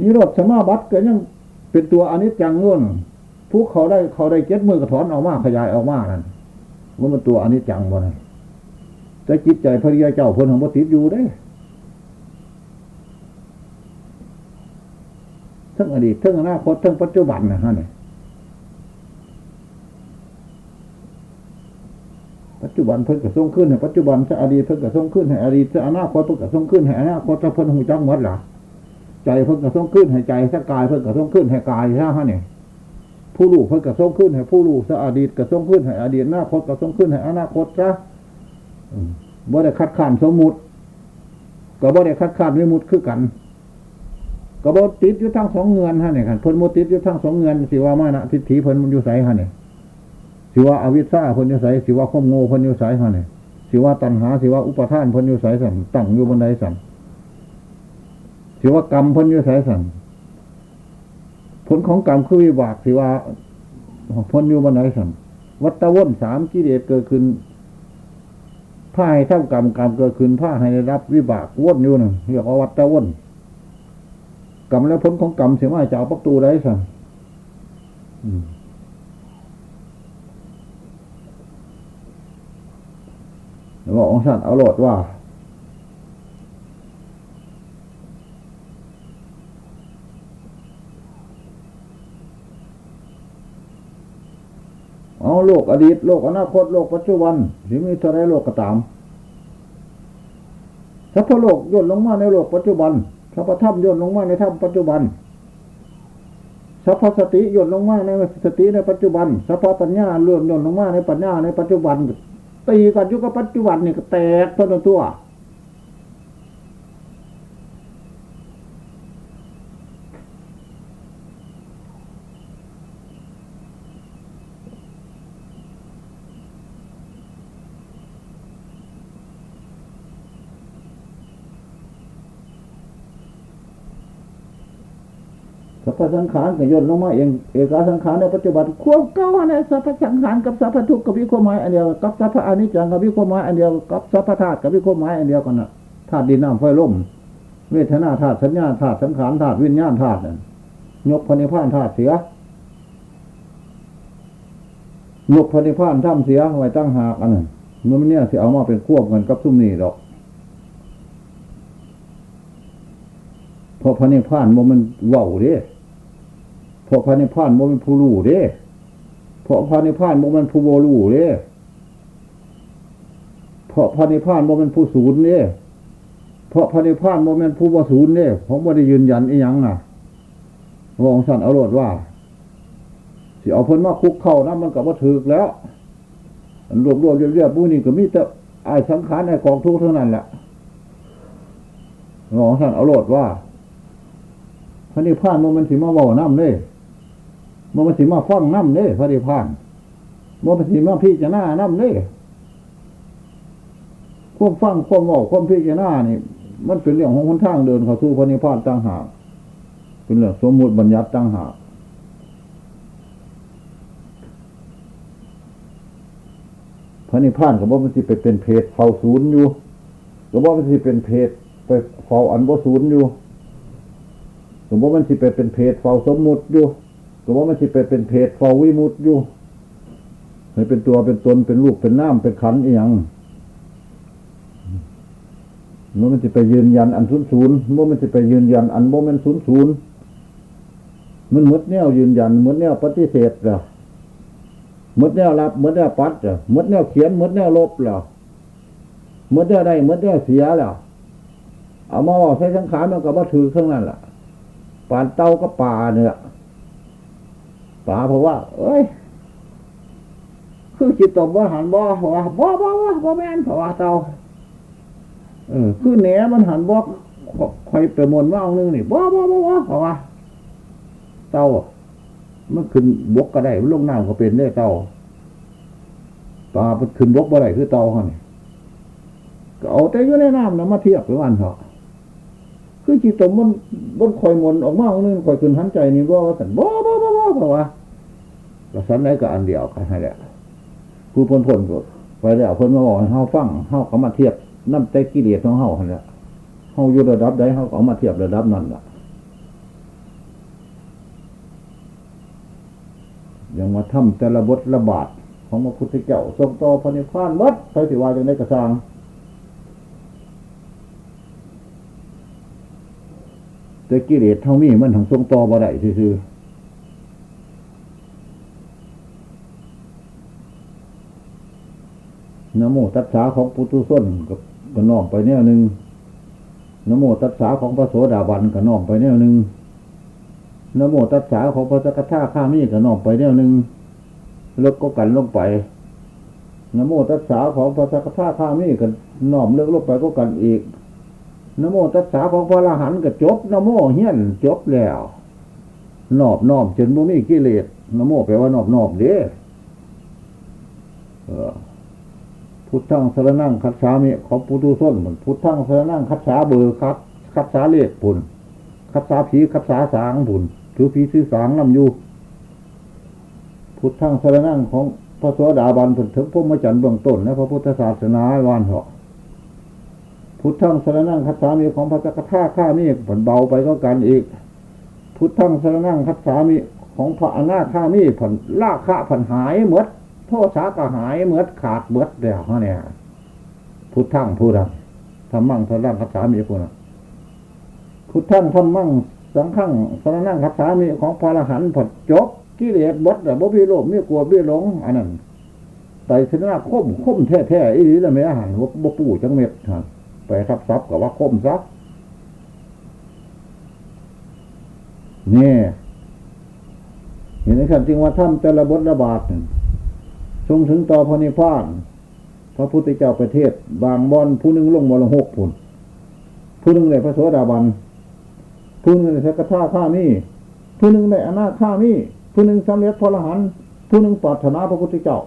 นิโรธสมาบัติก็ยังเป็นตัวอันนี้จังนู่นผู้เขาได้เขาได้เก็ตมือกระถอนออกมาขยายออกมานั่นว่ามันตัวอันนี้จังบ่นะแต่จิตใจพระริยาเจ้าเพิ่นของบ่ติดอยู่ได้ทั้งอดีตทั้งอนาคตทั้งปัจจุบันนะฮะเนี่ย ปัจจุบันเพิ่นก็ส่งขึ้นให้ปัจจุบันจะอดีตเพิ่นก็ส่งขึ้นให้อดีตจะอนาคตเพิ่นก็ส่งขึ้นให้อนาคตจะเพิ่นหูจักหมดล่ะใจเพิ่นก็ส่งขึ้นให้ใจสกายเพิ่นก็ส่งขึ้นให้กายใช่ฮะเนี่ยผู้รู้เพิ่นก็ส่งขึ้นให้ผู้รู้จะอดีตก็ส่งขึ้นให้อดีตอนาคตก็ส่งขึ้นให้อนาคตซะบ่ได้คัดค้านสมมุติก็บ่ได้คัดค้านวิมุตคือกันก็บ่ติดอยู่ทั้งสองเงินฮะเนี่ยคันเพิ่นบ่ติดอยู่ทั้งสองเงินสิว่ามานะทิฏฐิเพิ่นมันอยู่ไสฮะเนี่ย สิว่าอวิชชาพิ่นยู่ไสสิว่าความโง่เพิ่นยู่ไสฮะเนี่ยสิว่าตัณหาสิว่าอุปทานพิ่นยู่ไสสั่นตั้งอยู่บนใดสั่นสิว่ากรรมพิ่นยู่ไสสั่นผลของกรรมคือวิบากสิว่าพิ่นอยู่บนใดสั่นวัตตะวนสามกิเลสเกิดขึ้นผ้าให้เท่ากรรมกรรมเกิดขึ้นผ้าให้ได้รับวิบากวนอยู่นึ่งเรียกว่าวัตตะวนกรรมและผลของกรรมเสียมาจะเอาประตูได้สั่นแล้ว บอกองค์สันเอาโหลดว่า เอาโลกอดีต โลกอนาคต โลกปัจจุบันที่มีเท่าไรโลกก็ตามสัพพโลกย่นลงมาในโลกปัจจุบันสัพพธรรมย่นลงมาในธรรมปัจจุบันสัพพสติย่นลงมาในสติในปัจจุบันสัพพปัญญาเลื่อนย่นลงมาในปัญญาในปัจจุบัน ตีกันยุคกัปัจจุบันนี่ก็แตกทนตัว สัพพสังขารก็ย่นลงมาเองเอกาสังขารในปัจจุบันควบเก้าในสัพพสังขารกับสัพพทุกข์กับวิโคมายอันเดียวกับสัพพอนิจจังกับวิโคมายอันเดียวกับสัพพธาตุกับวิโคมายอันเดียวกันน่ะธาตุดินน้ำไฟลมเวทนาธาตุสัญญาธาตุสังขารธาตุวิญญาณธาตุนั่นยกพระนิพานธาตุเสียยกพระนิพานท่ำเสียไว้ตั้งหากอันนั้นมันเนี่ยสิเอามาเป็นควบกันกับซุ่มนี่ดอกพราะพระนิพพานมันมันเว้าเด้ เพราะพระนิพพานโมเป็นผู้รู้เด้เพราะพระนิพพานโมเป็นผู้โวรู้เด้เพราะพระนิพพานโมเป็นผู้ศูนย์เด้เพราะพระนิพพานโมเป็นผู้วศูนย์เด้ผมไม่ได้ยืนยันอีหยังน่ะวองสันเอาโรดว่าสิเอาเพิ่นมาคุกเข้านะมันกับว่าถือแล้วรวบรวมเรียบๆผู้นี้ก็มีแต่ไอ้สังขารไอ้กองทุกข์เท่านั้นแหละหลวงสันเอาโรดว่าพระนิพพานโมมันสิมาเว้าน้ำเด้โมมันสิมาฟังน้ำเด้พระนิพพานโมมันสิมาพิจารณาน้ำเด้ควบฟังควบเว้าควบพิจารณานี่ มันเป็นเรื่องของหนทางเดินเข้าสู่พระนิพพานต่างหากเป็นเรื่องสมมุติบัญญัติต่างหากพระนิพพานก็บอกมันสิไปเป็นเพศเฝ้าศูนย์อยู่ก็บอกมันสิเป็นเพศไปเฝ้าอันบ่ศูนย์อยู่สมมติมันสิไปเป็นเพศเฝ้าสมมุติอยู่ สมมติมันสิไปเป็นเพศเฝ้าวิมุตอยู่ให้เป็นตัวเป็นตนเป็นรูปเป็นน้ำเป็นขันอีหยังมื่อมันจะไปยืนยันอันศูนย์ศูนย์มื่อมันจะไปยืนยันอันโมเมนศูนย์ศูนย์มันมดแนวยืนยันมดแนวปฏิเสธเหรอมดแนวรับมดแนวปัดเหรอมดแนวเขียนมดแนวลบเหรอมดแนวได้มดแนวเสียเหรอเอามาใช้สังขารมันก็บ่ถือเครื่องนั้นแหละปานเต้าก็ป่าเนี่ย ป่าเพราะว่า เอ้ย คือจิตตบว่าหันบ่ว่าบ่บ่บ่บ่แม่นเพราะว่าเตาเออคือแหนมันหันบ่คอยปมวลว่าเอานึงนี่บ่บ่บ่บ่เพราะว่าเต้ามันขึ้นบกก็ได้ลงน้ำก็เป็นได้เตาปลาขึ้นบกบ่ได้คือเตาเขานี่ก็เอาแต่อยู่ในน้ำนะมาเทียบกับมันเถอะ คือจิตตมมันบนคอยมนออกมาองนึงคอยขึ้นหันใจนี่บ่ว่าสันบ่บ่บ่บ่เพราะว่าก็สันได้ก็อันเดียวกันให้แหละผู้พ้นพ้นก็ไปแล้วพ้นมาบอกให้เฮาฟังเฮาเขามาเทียบน้ำใจกิเลสของเฮาให้แหละเฮาอยู่ระดับใดเฮาเอามาเทียบระดับนั้นล่ะอย่างมาทำแต่ละบทละบาทของพระพุทธเจ้าทรงต่อพระนิพพานวัดใครสิว่าจังได้กระซัง แต่กิเลสเท่ามีมันทั้งทรงต่อบ่ได้ซื่อนโมตัสสาของปุตุส้นกับก็น้อมไปแนวหนึ่งนโมตัสสาของพระโสดาบันก็น้อมไปแนวหนึ่งนโมตัสสาของพระสกทาข้ามีก็น้อมไปแนวหนึ่งเลิกก็กันลงไปนโมตัสสาของพระสกทาข้ามีก็น้อมเลิกลงไปก็กันอีก นโมตัสสาของพระอรหันต์ก็จบนโมเฮียนจบแล้วนอบนอบจนบ่มีกิเลสนโมแปลว่านอบนอบเด้อพุทธังสรนั่งคัดสามีขอปุตุส้นเหมือนพุทธังสรนั่งคัดสาเบอร์คัดคัดสาเลขปุ่นคัดสาผีคัดสาสางปุ่นถือผีซื้อสางนำอยู่พุทธังสรนั่งของพระสวสดาบันผลถึงพมจันเบื้องต้นและพระพุทธศาสนาวานเหาะ พุทธังสรนั่งคัดสามีของพระจักรท่าข้ามีผลเบาไปก็กันอีก พุทธังสรนั่งคัดสามีของพระอนาข้ามีผลล่าข้าผลหายหมือดโทษสาก็หายเมือดขาดเมือดแล้วเนี่ยพุทธังพุทธังทำมั่งสร่งคับสามีพุทธังพุทธังทำมั่งสังขังสรนั่งคับสามีของพระอรหันต์ผดจบกิเลสบดแต่บ่มีโลภมีกลัวมีหลงอันนั้นไตรชนะคมคมแท้แท้อีหลีละไม่อาหาบ่ปู่จังเม็ดฮะ ไปทับซับกับว่าคมซับเนี่ยเห็นไหมครับจริงว่าถ้ำแต่ละบทระบาดทรงถึงต่อพระนิพพาน พระพุทธเจ้าประเทศ บางบอนผู้หนึ่งลงมรหกผุนผู้หนึ่งในพระโสดาบันผู้หนึ่งในสักทาข้ามีผู้หนึ่งในอนาข้ามีผู้หนึ่งสำเร็จพระหันผู้หนึ่งปรารถนาพระพุทธเจ้า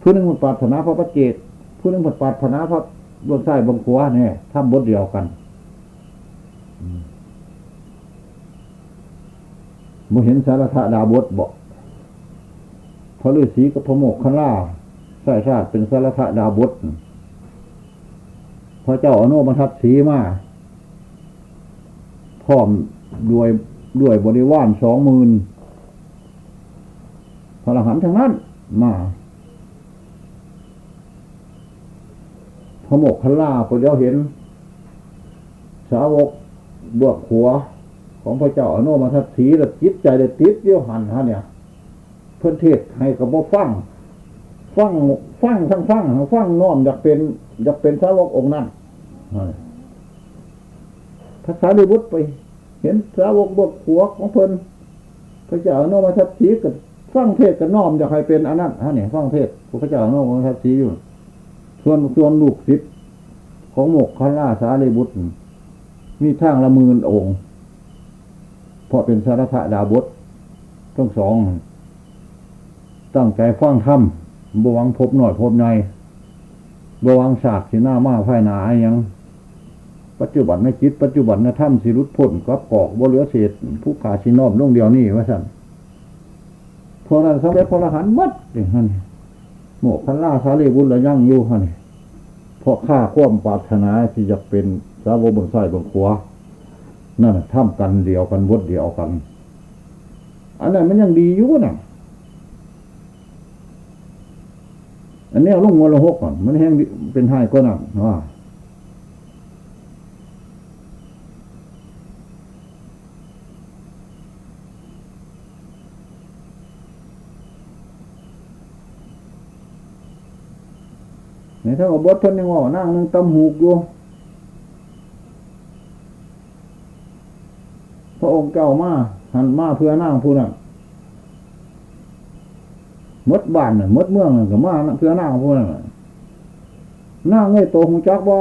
ผู้หนึ่งปรารถนาพระปัจเจก ผู้หนึ่งปรารถนาพระบนไส้บนขวาเนี่ยทำบทเดียวกันมเห็นสารธาดาบทบอกพระฤาษีกับพระโมกขล่าใส่ชาติเป็นสารธาดาบทพระเจ้าอนุบรรทัดสีมาพร้อมด้วยด้วยบริวารสองหมื่นพระหันทั้งนั้นมา พระ โมกขล่าพอเดียวเห็น สาวกบวกขัว ของพระเจ้าอนุมาทัศสีและจิตใจได้ติดเดียวหันฮะเนี่ย เพื่อนเทศให้กับบ่ฟังฟังฟังทั้งฟังฟังน้อมอยากเป็นอยากเป็นสาวกองค์นั้นภาษาดิบุตรไปเห็นสาวกบวกหัวของเพิ่นพระเจ้าอนุมาทัศสีกับฟังเทศกับน้อมอยากให้เป็นอันนั้นฮะเนี่ยฟังเทศพระเจ้าอนุมาทัศสีอยู่ ส่วนส่วนลูกศิษย์ของหมกคาราสารีบุตร มีทางละมืนองค์เพราะเป็นสารถดาบททั้งสอง ตั้งใจฟังธรรมบวังพบหน่อยพบในบวังศาสตร์สีหน้ามาภายหนายังปัจจุบันในจิตปัจจุบันในถ้ำสิรุดพ้นก็กอกบ่เหลือเศษผู้ขาชินอบลงเดียวนี่ว่าสั่นพอนั้นสำเร็จพระหันมัดเลยฮะนี่ โมกขันล่าสาลีบุญระยั่งอยู่ฮะนี่เพราะข้าควมปรารถนาที่จะเป็นสาวบนส้บนขวานั่นท่ามกันเดียวกันวดเดียวกัน อันนั้นมันยังดีอยู่นะอันนี้ลงมรหกก่อนมันแห้งเป็นห้ก็นั่นว่า เนี่ยถ้าว่าบดทนยังว่านั่งนึงตำหูกอยู่ระองค์เจ้ามาหันมาเพื่อนั่งผู้นั้นมดบ้านน่ะมดเมืองน่ะก็มาเพื่อนั่งผู้นั้นนั่งเงยโตหูจักบ่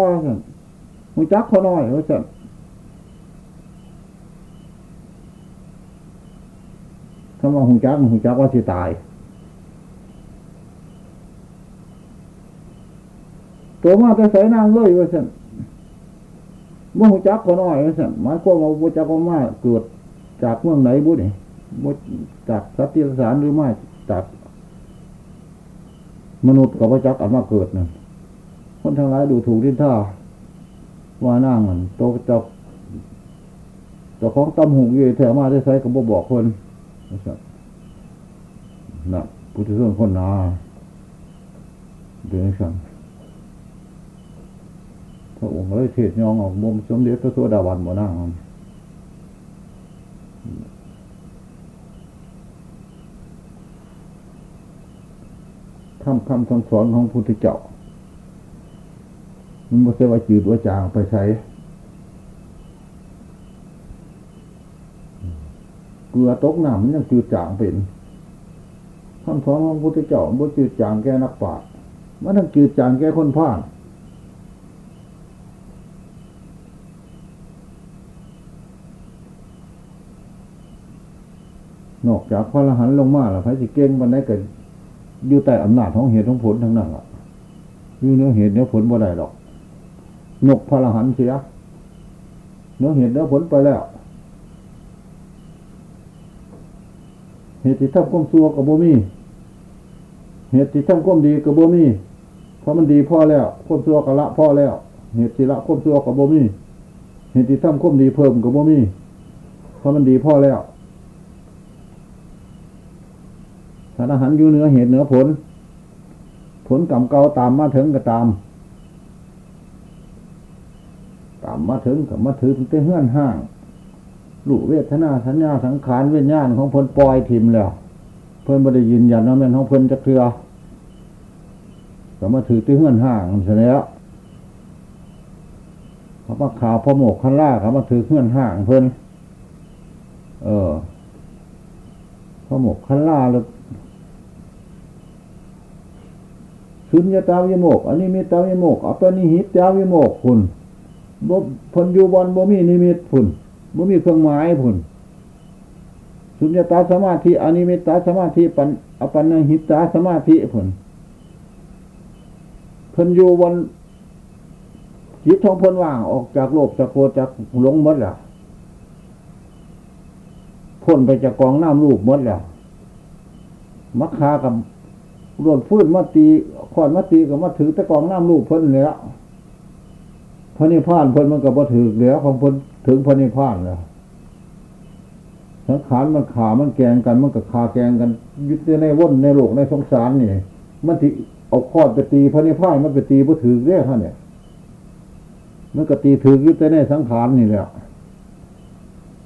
หูจักเขาน้อยว่าจะคำว่าหูจักหูจักว่าสิตาย ตัวมาแต่ใส่นางเลยว่าสันบ่หูจักคนน้อยสั่นหมายความว่าบ่จักว่ามาเกิดจากเมืองไหนบุนี่บ่จากสัตว์ที่สารหรือไม่จากมนุษย์กับพระจักอันมาเกิดนั่นคนทั้งหลายดูถูกที่ท่าว่านั่งอันโตเจ้าเจ้าของตำหูอยู่แถวมาได้ใช้กับบ่บอกคนนะพุทธส่วนคนนาเดี๋ยวสั่ง ระองค์เลยเทศยองออกมุมสมเด็จพระสัวดาวันหมดนั่งคำคำสอนสอนของพุทธเจ้า มันไม่ใช่ว่าจืดว่าจางไปใช้เกลือตกน้ำมันยังจืดจางเป็นคำสอนของพุทธเจ้ามันจืดจางแก่นักปราชญ์มันต้องจืดจางแก่คนพลาด นอกจากพระอรหันต์ลงมาแล้วพระสิเก่งวันไหนเกิดอยู่ใต้อำนาจของเหตุของผลทั้งนั้นอะอยู่เนื้อเหตุเนื้อผลบ่ได้หรอก นกพระอรหันต์เสียเนื้อเหตุเนื้อผลไปแล้ว เหตุที่ทำก้มซัวกับบ่มีเหตุที่ทำก้มดีกับบ่มีเพราะมันดีพ่อแล้วก้มซัวกับละพ่อแล้ว เหตุที่ละก้มซัวกับบ่มีเหตุที่ทำก้มดีเพิ่มกับบ่มีเพราะมันดีพ่อแล้ว สารหันอยู่เหนือเหตุเหนือผล ผลกรรมเก่าตามมาถึงก็ตาม ตามมาถึงกับมาถือเป็นเฮื่อนห้างลูกเวทนาสัญญาสังขารเวญญาณของเพิ่นปล่อยทิมแล้ว เพิ่นไม่ได้ยืนยันว่าแม่นของเพิ่นจะเคลือก็มาถือที่เฮื่อนห้างเสร็จแล้วเขามาข่าวพอหมกคันล่าเขามาถือเฮื่อนห้างเพิ่นเออพอหมกคันล่าแล้ว สุญญตาวิโมกอันนี้มีตาวิโมกอัปนิหิตตาวิโมกคุณบ่พนอยู่บนบ่มีนิมิตคุณบ่มีเครื่องหมายคุณสุญญตาสมาธิอนิมิตตาสมาธิปันอปันหิตตาสมาธิคุณพนอยู่บนจิตทองพนว่างออกจากโลกจากโคจากหลงมดแล้วพ้นไปจากกองน้ำรูปมดแล้วมักคากับ รวมฟื้นมาตีขอนมาตีกับมาถือตะกองน้ำลูกเพิ่นแล้วพระนิพพานเพิ่นมันกับมาถือแล้วของเพิ่นถึงพระนิพพานแล้วสังขารมันขามันแกงกัน มันกับขาแกงกันยึดในว่นในโลกในสงสารนี่มันที่เอาขอดไปตีพระนิพพานมันไปตีพระถือเรื่องท่านเนี่ยมันก็ตีถือยึดในสังขารนี่แหละ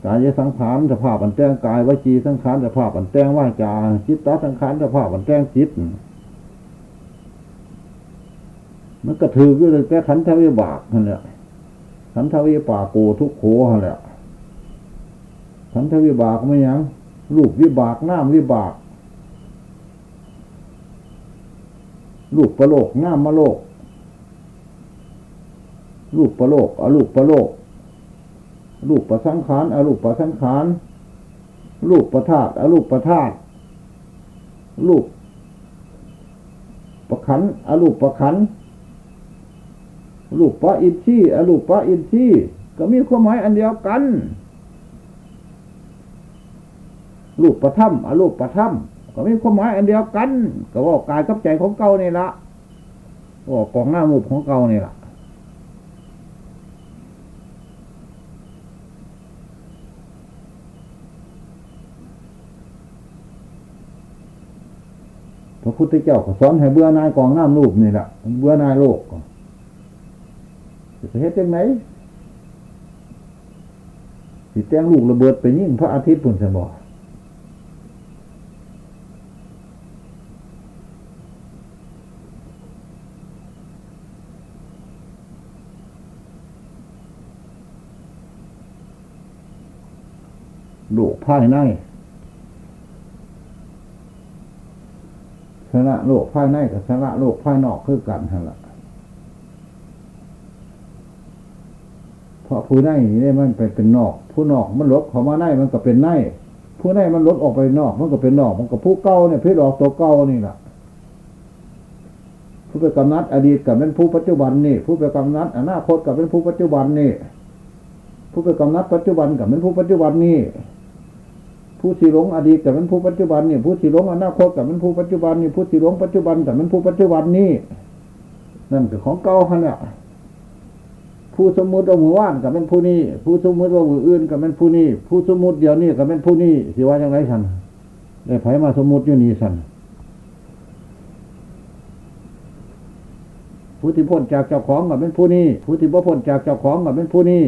กายสังขารสภาพอันแจ้งกายวจีสังขารสภาพอันแจ้งว่าจาจิตตาสังขารสภาพอันแจ้งจิต มันก็ถือก็เลยแก้ขันทวิบากนั่นแหละขันทวิบากโกทุกโขนั่นแหละขันทวิบากไม่ยังรูปวิบากน้ำวิบากรูปประโลกน้ำมะโลกรูปประโลกอรูปประโลกรูปประสังขารอรูปประสังขารรูปประธาตอรูปประธาตรูปประขันอรูปประขัน รูปปะอินทรีย์อรูปปะอินทรีย์ก็มีความหมายอันเดียวกัน รูปประทับอรูปประทับก็มีความหมายอันเดียวกัน ก็ว่ากายกับใจของเก่านี่ละว่ากองหน้ามุบของเก่านี่ละพระพุทธเจ้าก็สอนให้เบื่อนายกองหน้ำรูปนี่แหละเบื่อนายโลก เฮ็ดยังไงสิแจ้งลูกระเบิดไปยิ่งพระอาทิตย์ปุ่นสมบโลกภายในชนะโลกภายในกับชนะโลกภายนอกคือกันทั้งละ เพราะผู้ในนี่มันเป็นเป็นนอก ผู้นอกมันลดเข้ามาในมันก็เป็นในผู้ในมันลดออกไปนอก มันก็เป็นนอก มันก็ผู้เก่าเนี่ยพิษออกตัวเก่านี่แหละผู้ไปกำนัดอดีตกับเป็นผู้ปัจจุบันนี่ ผู้ไปกำนัดอนาคตกับเป็นผู้ปัจจุบันนี่ ผู้ไปกำนัดปัจจุบันกับเป็นผู้ปัจจุบันนี่ผู้สิหลงอดีตแต่มันผู้ปัจจุบันนี่ผู้สิหลงอนาคตแต่มันผู้ปัจจุบันนี่ผู้สิหลงปัจจุบันแต่มันผู้ปัจจุบันนี่นั่นคือของเก่าขนาด ผู้สมมุติว่ามือว่านกับเป็นผู้นี้ผู้สมมุติว่ามืออื่นกับเป็นผู้นี้ผู้สมมุติเดียวนี้กับเป็นผู้นี้สิว่าอย่างไรสันได้ไผมาสมมุติอยู่นี่สันผู้ที่พ้นจากเจ้าของกับเป็นผู้นี้ผู้ที่บ่พ้นจากเจ้าของกับเป็นผู้นี้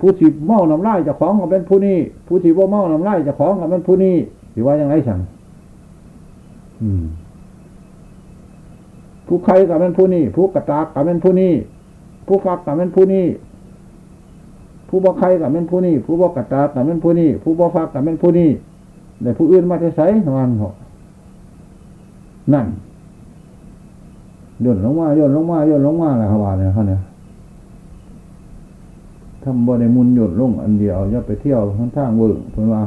ผู้ที่เมาน้ำลายเจ้าของกับเป็นผู้นี้ผู้ที่บ่เมาน้ำลายเจ้าของกับเป็นผู้นี้ถือว่ายังไงสั่งอืม ผู้ใครกับเป็นผู้นี้ผู้กระตากกับเป็นผู้นี้ผู้ฟักกับเป็นผู้นี้ผู้บ่ใครกับเป็นผู้นี้ผู้บ่กระตากกับเป็นผู้นี้ผู้บ่ฟักกับเป็นผู้นี้แต่ผู้อื่นมาจะใส่นอนเหรอนั่นย่นลงมาย่นลงมาย่นลงมาอะไรเขาว่าเนี่ยเขาเนี่ยทำบ่ได้มุนหยดลงอันเดียวอย่าไปเที่ยวทั้งทางเวิร์กเพื่อนว่า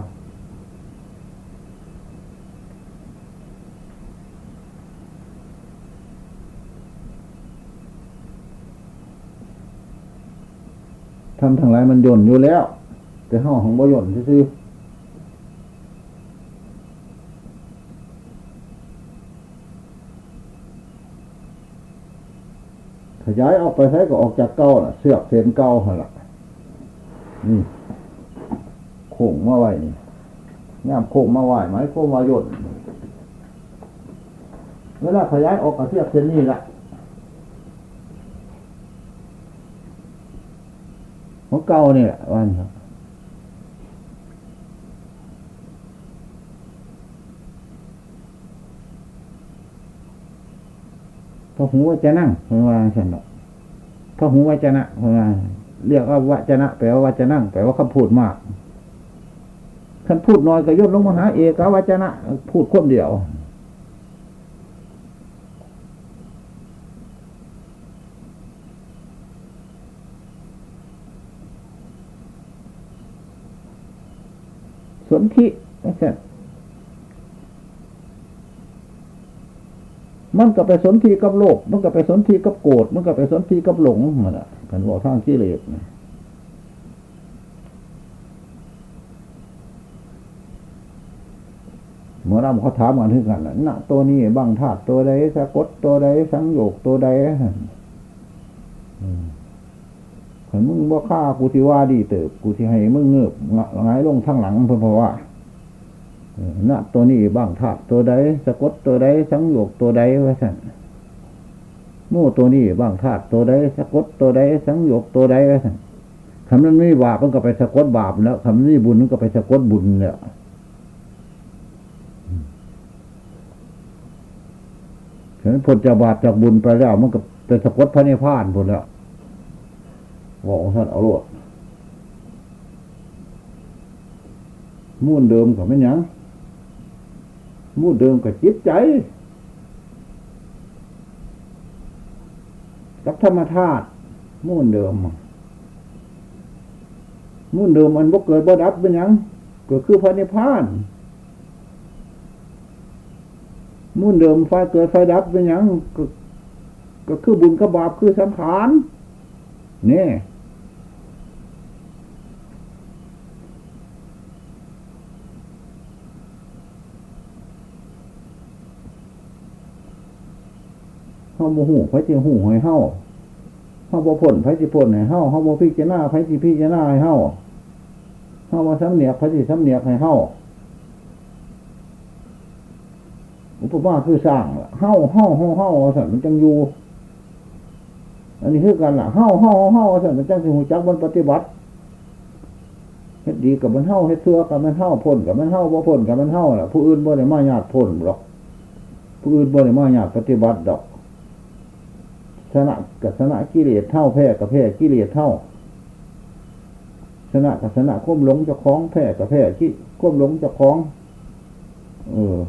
ทำทางไรมันย่นอยู่แล้ว แต่ห้องของบ่ย่นซื่อขยายออกไปใช้ก็ออกจากเก้าน่ะ เสือกเส้นเก้าหันละนี่โค้งมาไหวนี่งามโค้งมาไหวไหมโค้งมาหยดเวลาขยายออกกับเสือกเส้นนี่ละ หัวเก้านี่แหละวันพระหูวจะนั่งเพื่อว่าฉันหรอกพระหูวจะนะเพื่อว่าเรียกว่าวจนะแปลว่าจะนั่งแปลว่าคำพูดมากคำพูดน้อยก็ย่นลงมาหาเอกวจนะ พูดควบเดียว สน ธิไม่ใช่มันก็ไปสนทีกับโลก มันก็ไปสนทีกับโกรธ มันก็ไปสนทีกับหลงมันอะกันบอกทางกิเลสนะเมื่อเราเขาถามกันที่กันนะตัวนี้บังธาตุตัวใดสะกดตัวใดสังโยกตัวใดเห็นมึงว่าฆ่ากูที่ว่าดีเติบ กูที่ให้มึงเงือบงายลงทั้งหลังเพราะว่า ณตัวนี้บ้างธาตุตัวใดสะกดตัวใดสังโยกตัวใดไว้สั่นมู่ตัวนี้บ้างธาตุตัวใดสะกดตัวใดสังโยกตัวใดไว้สั่นคำนั้นไม่บาปมันก็ไปสะกดบาปแล้วคำนี้บุญมันก็ไปสะกดบุญเนี่ยฉะนั้นผลจากบาปจากบุญไปแล้วมันก็ไปสะกดพระนิพพานหมดแล้วบอกท่านเอาลวดมุ่นเดิมก็ไม่ยัง มู่เดิมกับจิตใจ กับธรรมธาตุมู่เดิมมู่เดิมมันบ่เกิดบ่ดับเป็นยังก็คือพระนิพพานมู่เดิมไฟเกิดไฟดับเป็นยังก็ก็คือบุญกับบาปคือสังขารนี่ เฮาโมหูไผสิหูให้เฮาเฮาบ่พ้นไผสิพ้นให้เฮาเฮาบ่พิจารณาไผสิพิจารณาให้เฮาเฮาบ่สำเนียกไผสิสำเนียกให้เฮาอุปมาคือสร้างล่ะเฮาเฮาเฮาเฮาสั่นมันจังอยู่ อันนี้คือกันล่ะเฮาเฮาเฮาสั่นมันจังสิหูจักบนปฏิบัติเฮ็ดดีกับมันเฮาเฮ็ดเสื้อกับมันเฮาพ้นกับมันเฮาบ่พ้นกับมันเฮาล่ะผู้อื่นบ่ได้มาญาติพ้นหรอกผู้อื่นบ่ได้มาญาติปฏิบัติดอก ชนะกับชนะกิเลสเท่าแพ้กับแพ้กิเลสเท่า ชนะกับชนะควบหลงจะคล้องแพ้กับแพ้ที่ควบหลงจะคล้อง เออ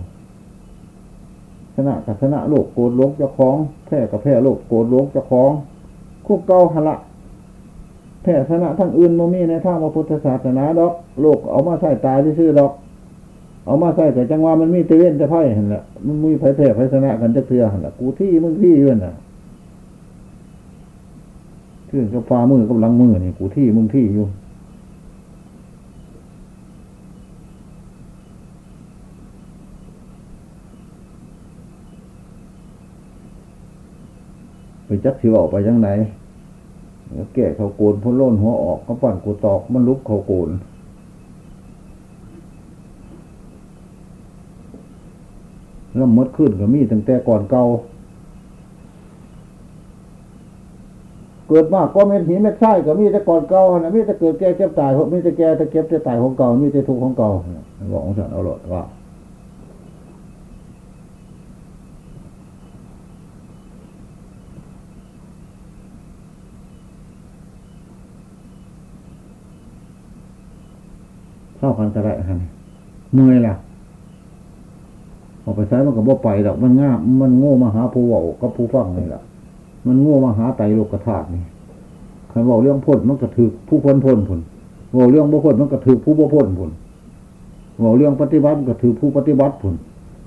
ชนะกับชนะโลกโกรธหลงจะคล้อง แพ้กับแพ้โลกโกรธหลงจะคล้องควบเก้าหละแพ้ชนะทั้งอื่นโมมีในทางพระพุทธศาสนาดอก โลกเอามาใส่ตายที่ชื่อดอกเอามาใส่แต่จังว่ามันมีเตเวนแต่ไพ่เห็นแหละมันมีไพ่แพ้ไพ่ชนะกันจะเถื่อเห็นแหละกูที่มึงที่ยืนอะ ขึ้นกับฟ้ามือกับหลังมือนี่กูที่มึงที่อยู่ไปจักสิวออกไปยังไหนแก่เขาโกนพ้นล่นหัวออกก็ปั่นกูตอกมันลุกเขาโกนแล้วมดขึ้นก็มีตั้งแต่ก่อนเก่า เกิดมากก็เม็ดหินเม็ดทรายก็มีแต่ก่อนเก่านะมีแต่เกิดแก่เจ็บตายมีแต่แก่แต่เก็บแต่ตายของเก่ามีแต่ทุกข์ของเก่าบอกของฉันเอาหลดว่าเข้ากันกระไรฮะเมื่อยล่ะออกไปใช้มันก็บ่ไปดอกมันง่ามันโง่มาหาผู้เว่ากับผู้ฟังนี่แหละ มันโง่มาหาไตโลกธาตุนี่ใครบอกเรื่องพ้นมันก็ถือผู้พ้นพ้นผลบอกเรื่องบ่พ้นมันก็ถือผู้บ่พ้นผลบอกเรื่องปฏิบัติมันก็ถือผู้ปฏิบัติผล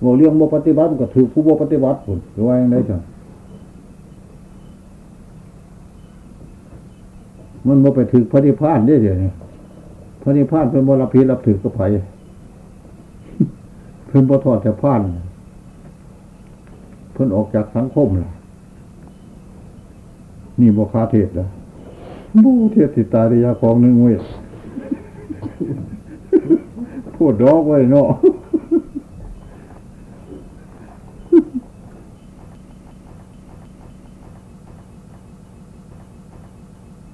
บอกเรื่องบ่ปฏิบัติมันก็ถือผู้บ่ปฏิบัติผลหรือว่าอย่างไรจ้ะมันบ่ไปถือพระนิพพานได้เดี๋ยวนี้พระนิพพานเป็นบรพิรับถือกับไผเพิ่นบ่ทอดแต่พานเพิ่นออกจากสังคมล่ะ นี่บ่คาเทศแล้วบูเทศติตาริยาของหนึ่งเวทพูดดอกไว้เนาะ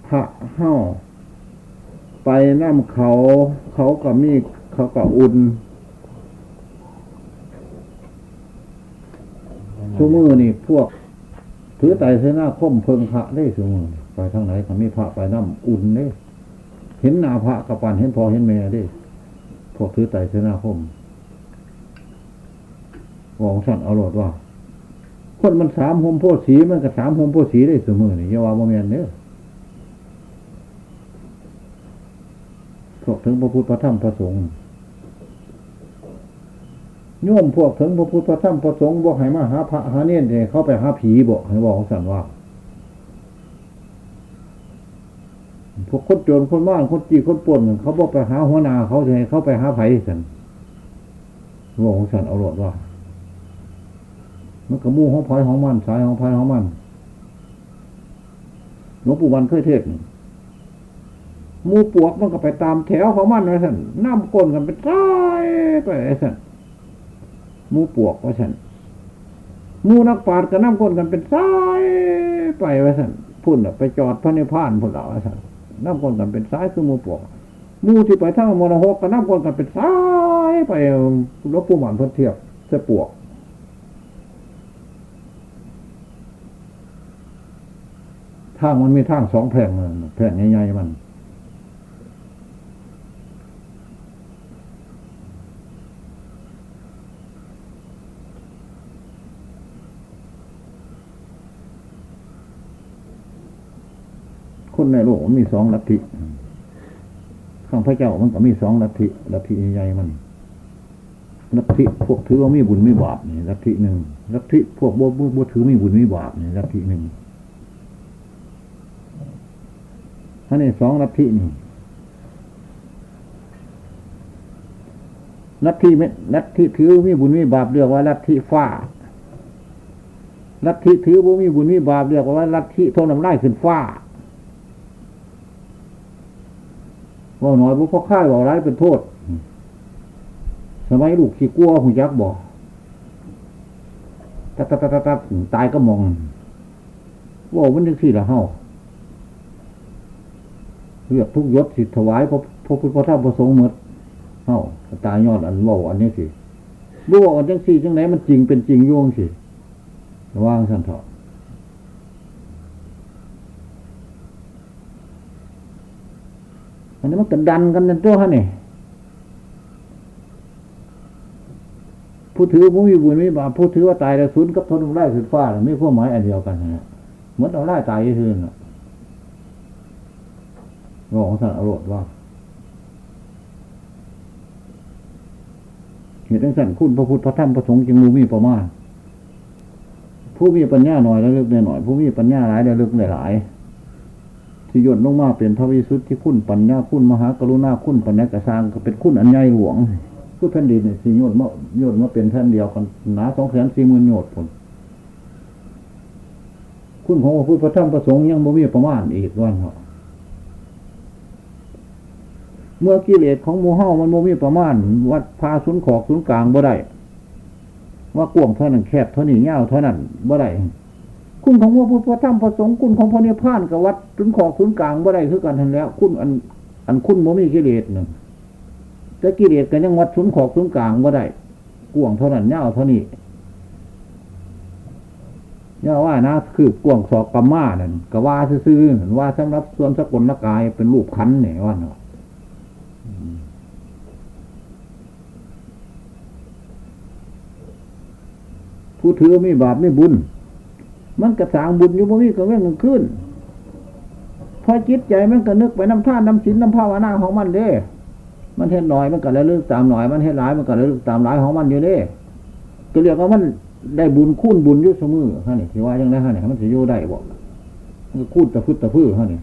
พระเฮ้าไปน้ำเขา เขาก็มีเขาก็อุ่นชั่วมือนี่พวก ถือไตเสนาคมเพิงพระได้ชั่วมือไปทางไหนก็มีพระไปน้ำอุ่นได้เห็นหนาพระกับปันเห็นพอเห็นแม่ได้พวกถือไตเสนาคมหองสั่นเอาหลดว่า คนมันสามหมโพสีมันก็สามหมโพสีได้เสมอนี่ยาวาโมเมนเนี่ยพวกถึงพระพุทธพระธรรมพระสงฆ์ โยมพวกถึงพระพุทธพระธรรมพระสงฆ์บอกให้มาหาพระหาเนียนเดเข้าไปหาผีบอกให้บอกของสันว่า พวกคนโจรคนว่านคนจีคนป่นเขาบอกไปหาหัวนาเขาจะให้เขาไปหาไผ่สันบอกของสันเอาหลดว่า มันกระมู่ของไผ่ของมันสายของไผ่ของมันหลวงปู่วันเคยเทศน์มูปวกมันก็ไปตามแถวของมันไว้สันน้ำก้นกันไปซ้ายไปไอ้สัน มูปวกไว้สันมูนักปราดกับน้ำก้นกันเป็นซ้ายไปไว้สันพุ่นไปจอดพระนิพพานพุ่นเราไว้สันน้ำก้นกันเป็นซ้ายคือมูปวกมูที่ไปทั้งมรหกกับน้ำก้นกันเป็นซ้ายไปรบปูหมันเพื่อเทียบเสปวกทางมันมีทางสองแผงแผงใหญ่ๆมัน คนในโลกมันมีสองลัทธิข้างพระเจ้ามันก็มีสองลัทธิลัทธิใหญ่มันลัทธิพวกถือว่ามีบุญมีบาปนี่ลัทธิหนึ่งลัทธิพวกบ่บ่ถือมีบุญมีบาปนี่ลัทธิหนึ่งท่านี่สองลัทธินี่ลัทธิไม่ลัทธิถือมีบุญมีบาปเรียกว่าลัทธิฟ้าลัทธิถือบ่มีบุญมีบาปเรียกว่าลัทธิทนน้ำลายขึ้นฟ้า ว่าน้อยบุพค่ายว่าร้ายเป็นโทษ สมัยลูกขี้กลัวหุ่ยักษ์บอกตัดตัดตัดตัดตายก็มองว่ามันยังสี่ละเฮาเรียกทุกยศสิถวายพระพระพุทธพระธรรมพระสงฆ์หมดเฮาตายยอดอันว่าอันนี้สิรู้ว่าอันจังสี่จังไหนมันจริงเป็นจริงโยงสิว่างสันเถอะ นนี้มันก็ดันกันในตัวฮะนี่ผู้ถือผู้มีบุญมีบาปผู้ถือว่าตายแล้วศูนกับทนไล่สุดฟ้าไม่พวกหมายอันเดียวกันนะเหมือนเอาไล่ตายยืนอะบอกของสันอรรถว่าเหตุทั้งสันคุณพระพุทธพระธรรมพระสงฆ์จึงรู้มีประมาณผู้มีปัญญาหน่อยแล้วเลึกหน่อย ผู้มีปัญญาหลายแล้วเลึกหลาย ที่ย่นลงมาเป็นพระวิสุทธิคุณปัญญาคุณมหากรุณาคุณปัญญากระซังก็เป็นคุณอันใหญ่หลวงคือแผ่นดินเนี่ย่นมาโยนมาเป็นแผ่นเดียวกันหนาสองแสนสี่หมื่นโยดผลคุณของพระพุทธพระธรรมพระสงฆ์ยังบ่มีประมาณอีกวันเหรอเมื่อกิเลสของโมูเฮามันบ่มีประมาณ วัดพาสุนขอกสุนกลางบ่ได้ว่ากวงเท่านั้นแคบเท่านี้เงาเท่านั้นบ่ได้ คุณของพระพุทธพระธรรมพระสงฆ์คุณของพระนิพพานกับวัดศูนของศูนย์กลางบ่าได้คือกันทันแล้ว คุณอัน อันคุณบ่มีกิเลสนั่นแต่กิเลสกันยังวัดศูนย์ของศูนย์กลางบ่าได้กวงเท่านั้นเน่าเท่านี้เนี่ยว่านะคือกวงสอกกรมานั่นกว่าซื่อๆว่าสำหรับส่วนสกุลกายเป็นรูปขันเนี่ยว่าเนาะผู้ถือไม่บาปไม่บุญ มันกระสางบุญอยู่บ่มีก็เว้นกันขึ้นพอจิตใจมันก็นึกไปน้ำท่านน้ำศีลน้ำภาวนาของมันเด้ มันเห็นหน่อยมันก็ระลึกตามหน่อย มันเห็นหลายมันก็ระลึกตามหลายของมันอยู่เด้ก็เรียกว่ามันได้บุญคูณบุญยุ่เสมอฮะนี่ที่ว่าจังไดฮะนี่มันจะยู่ได้บอกมันก็คูณตะพุดตะพื้อฮะนี่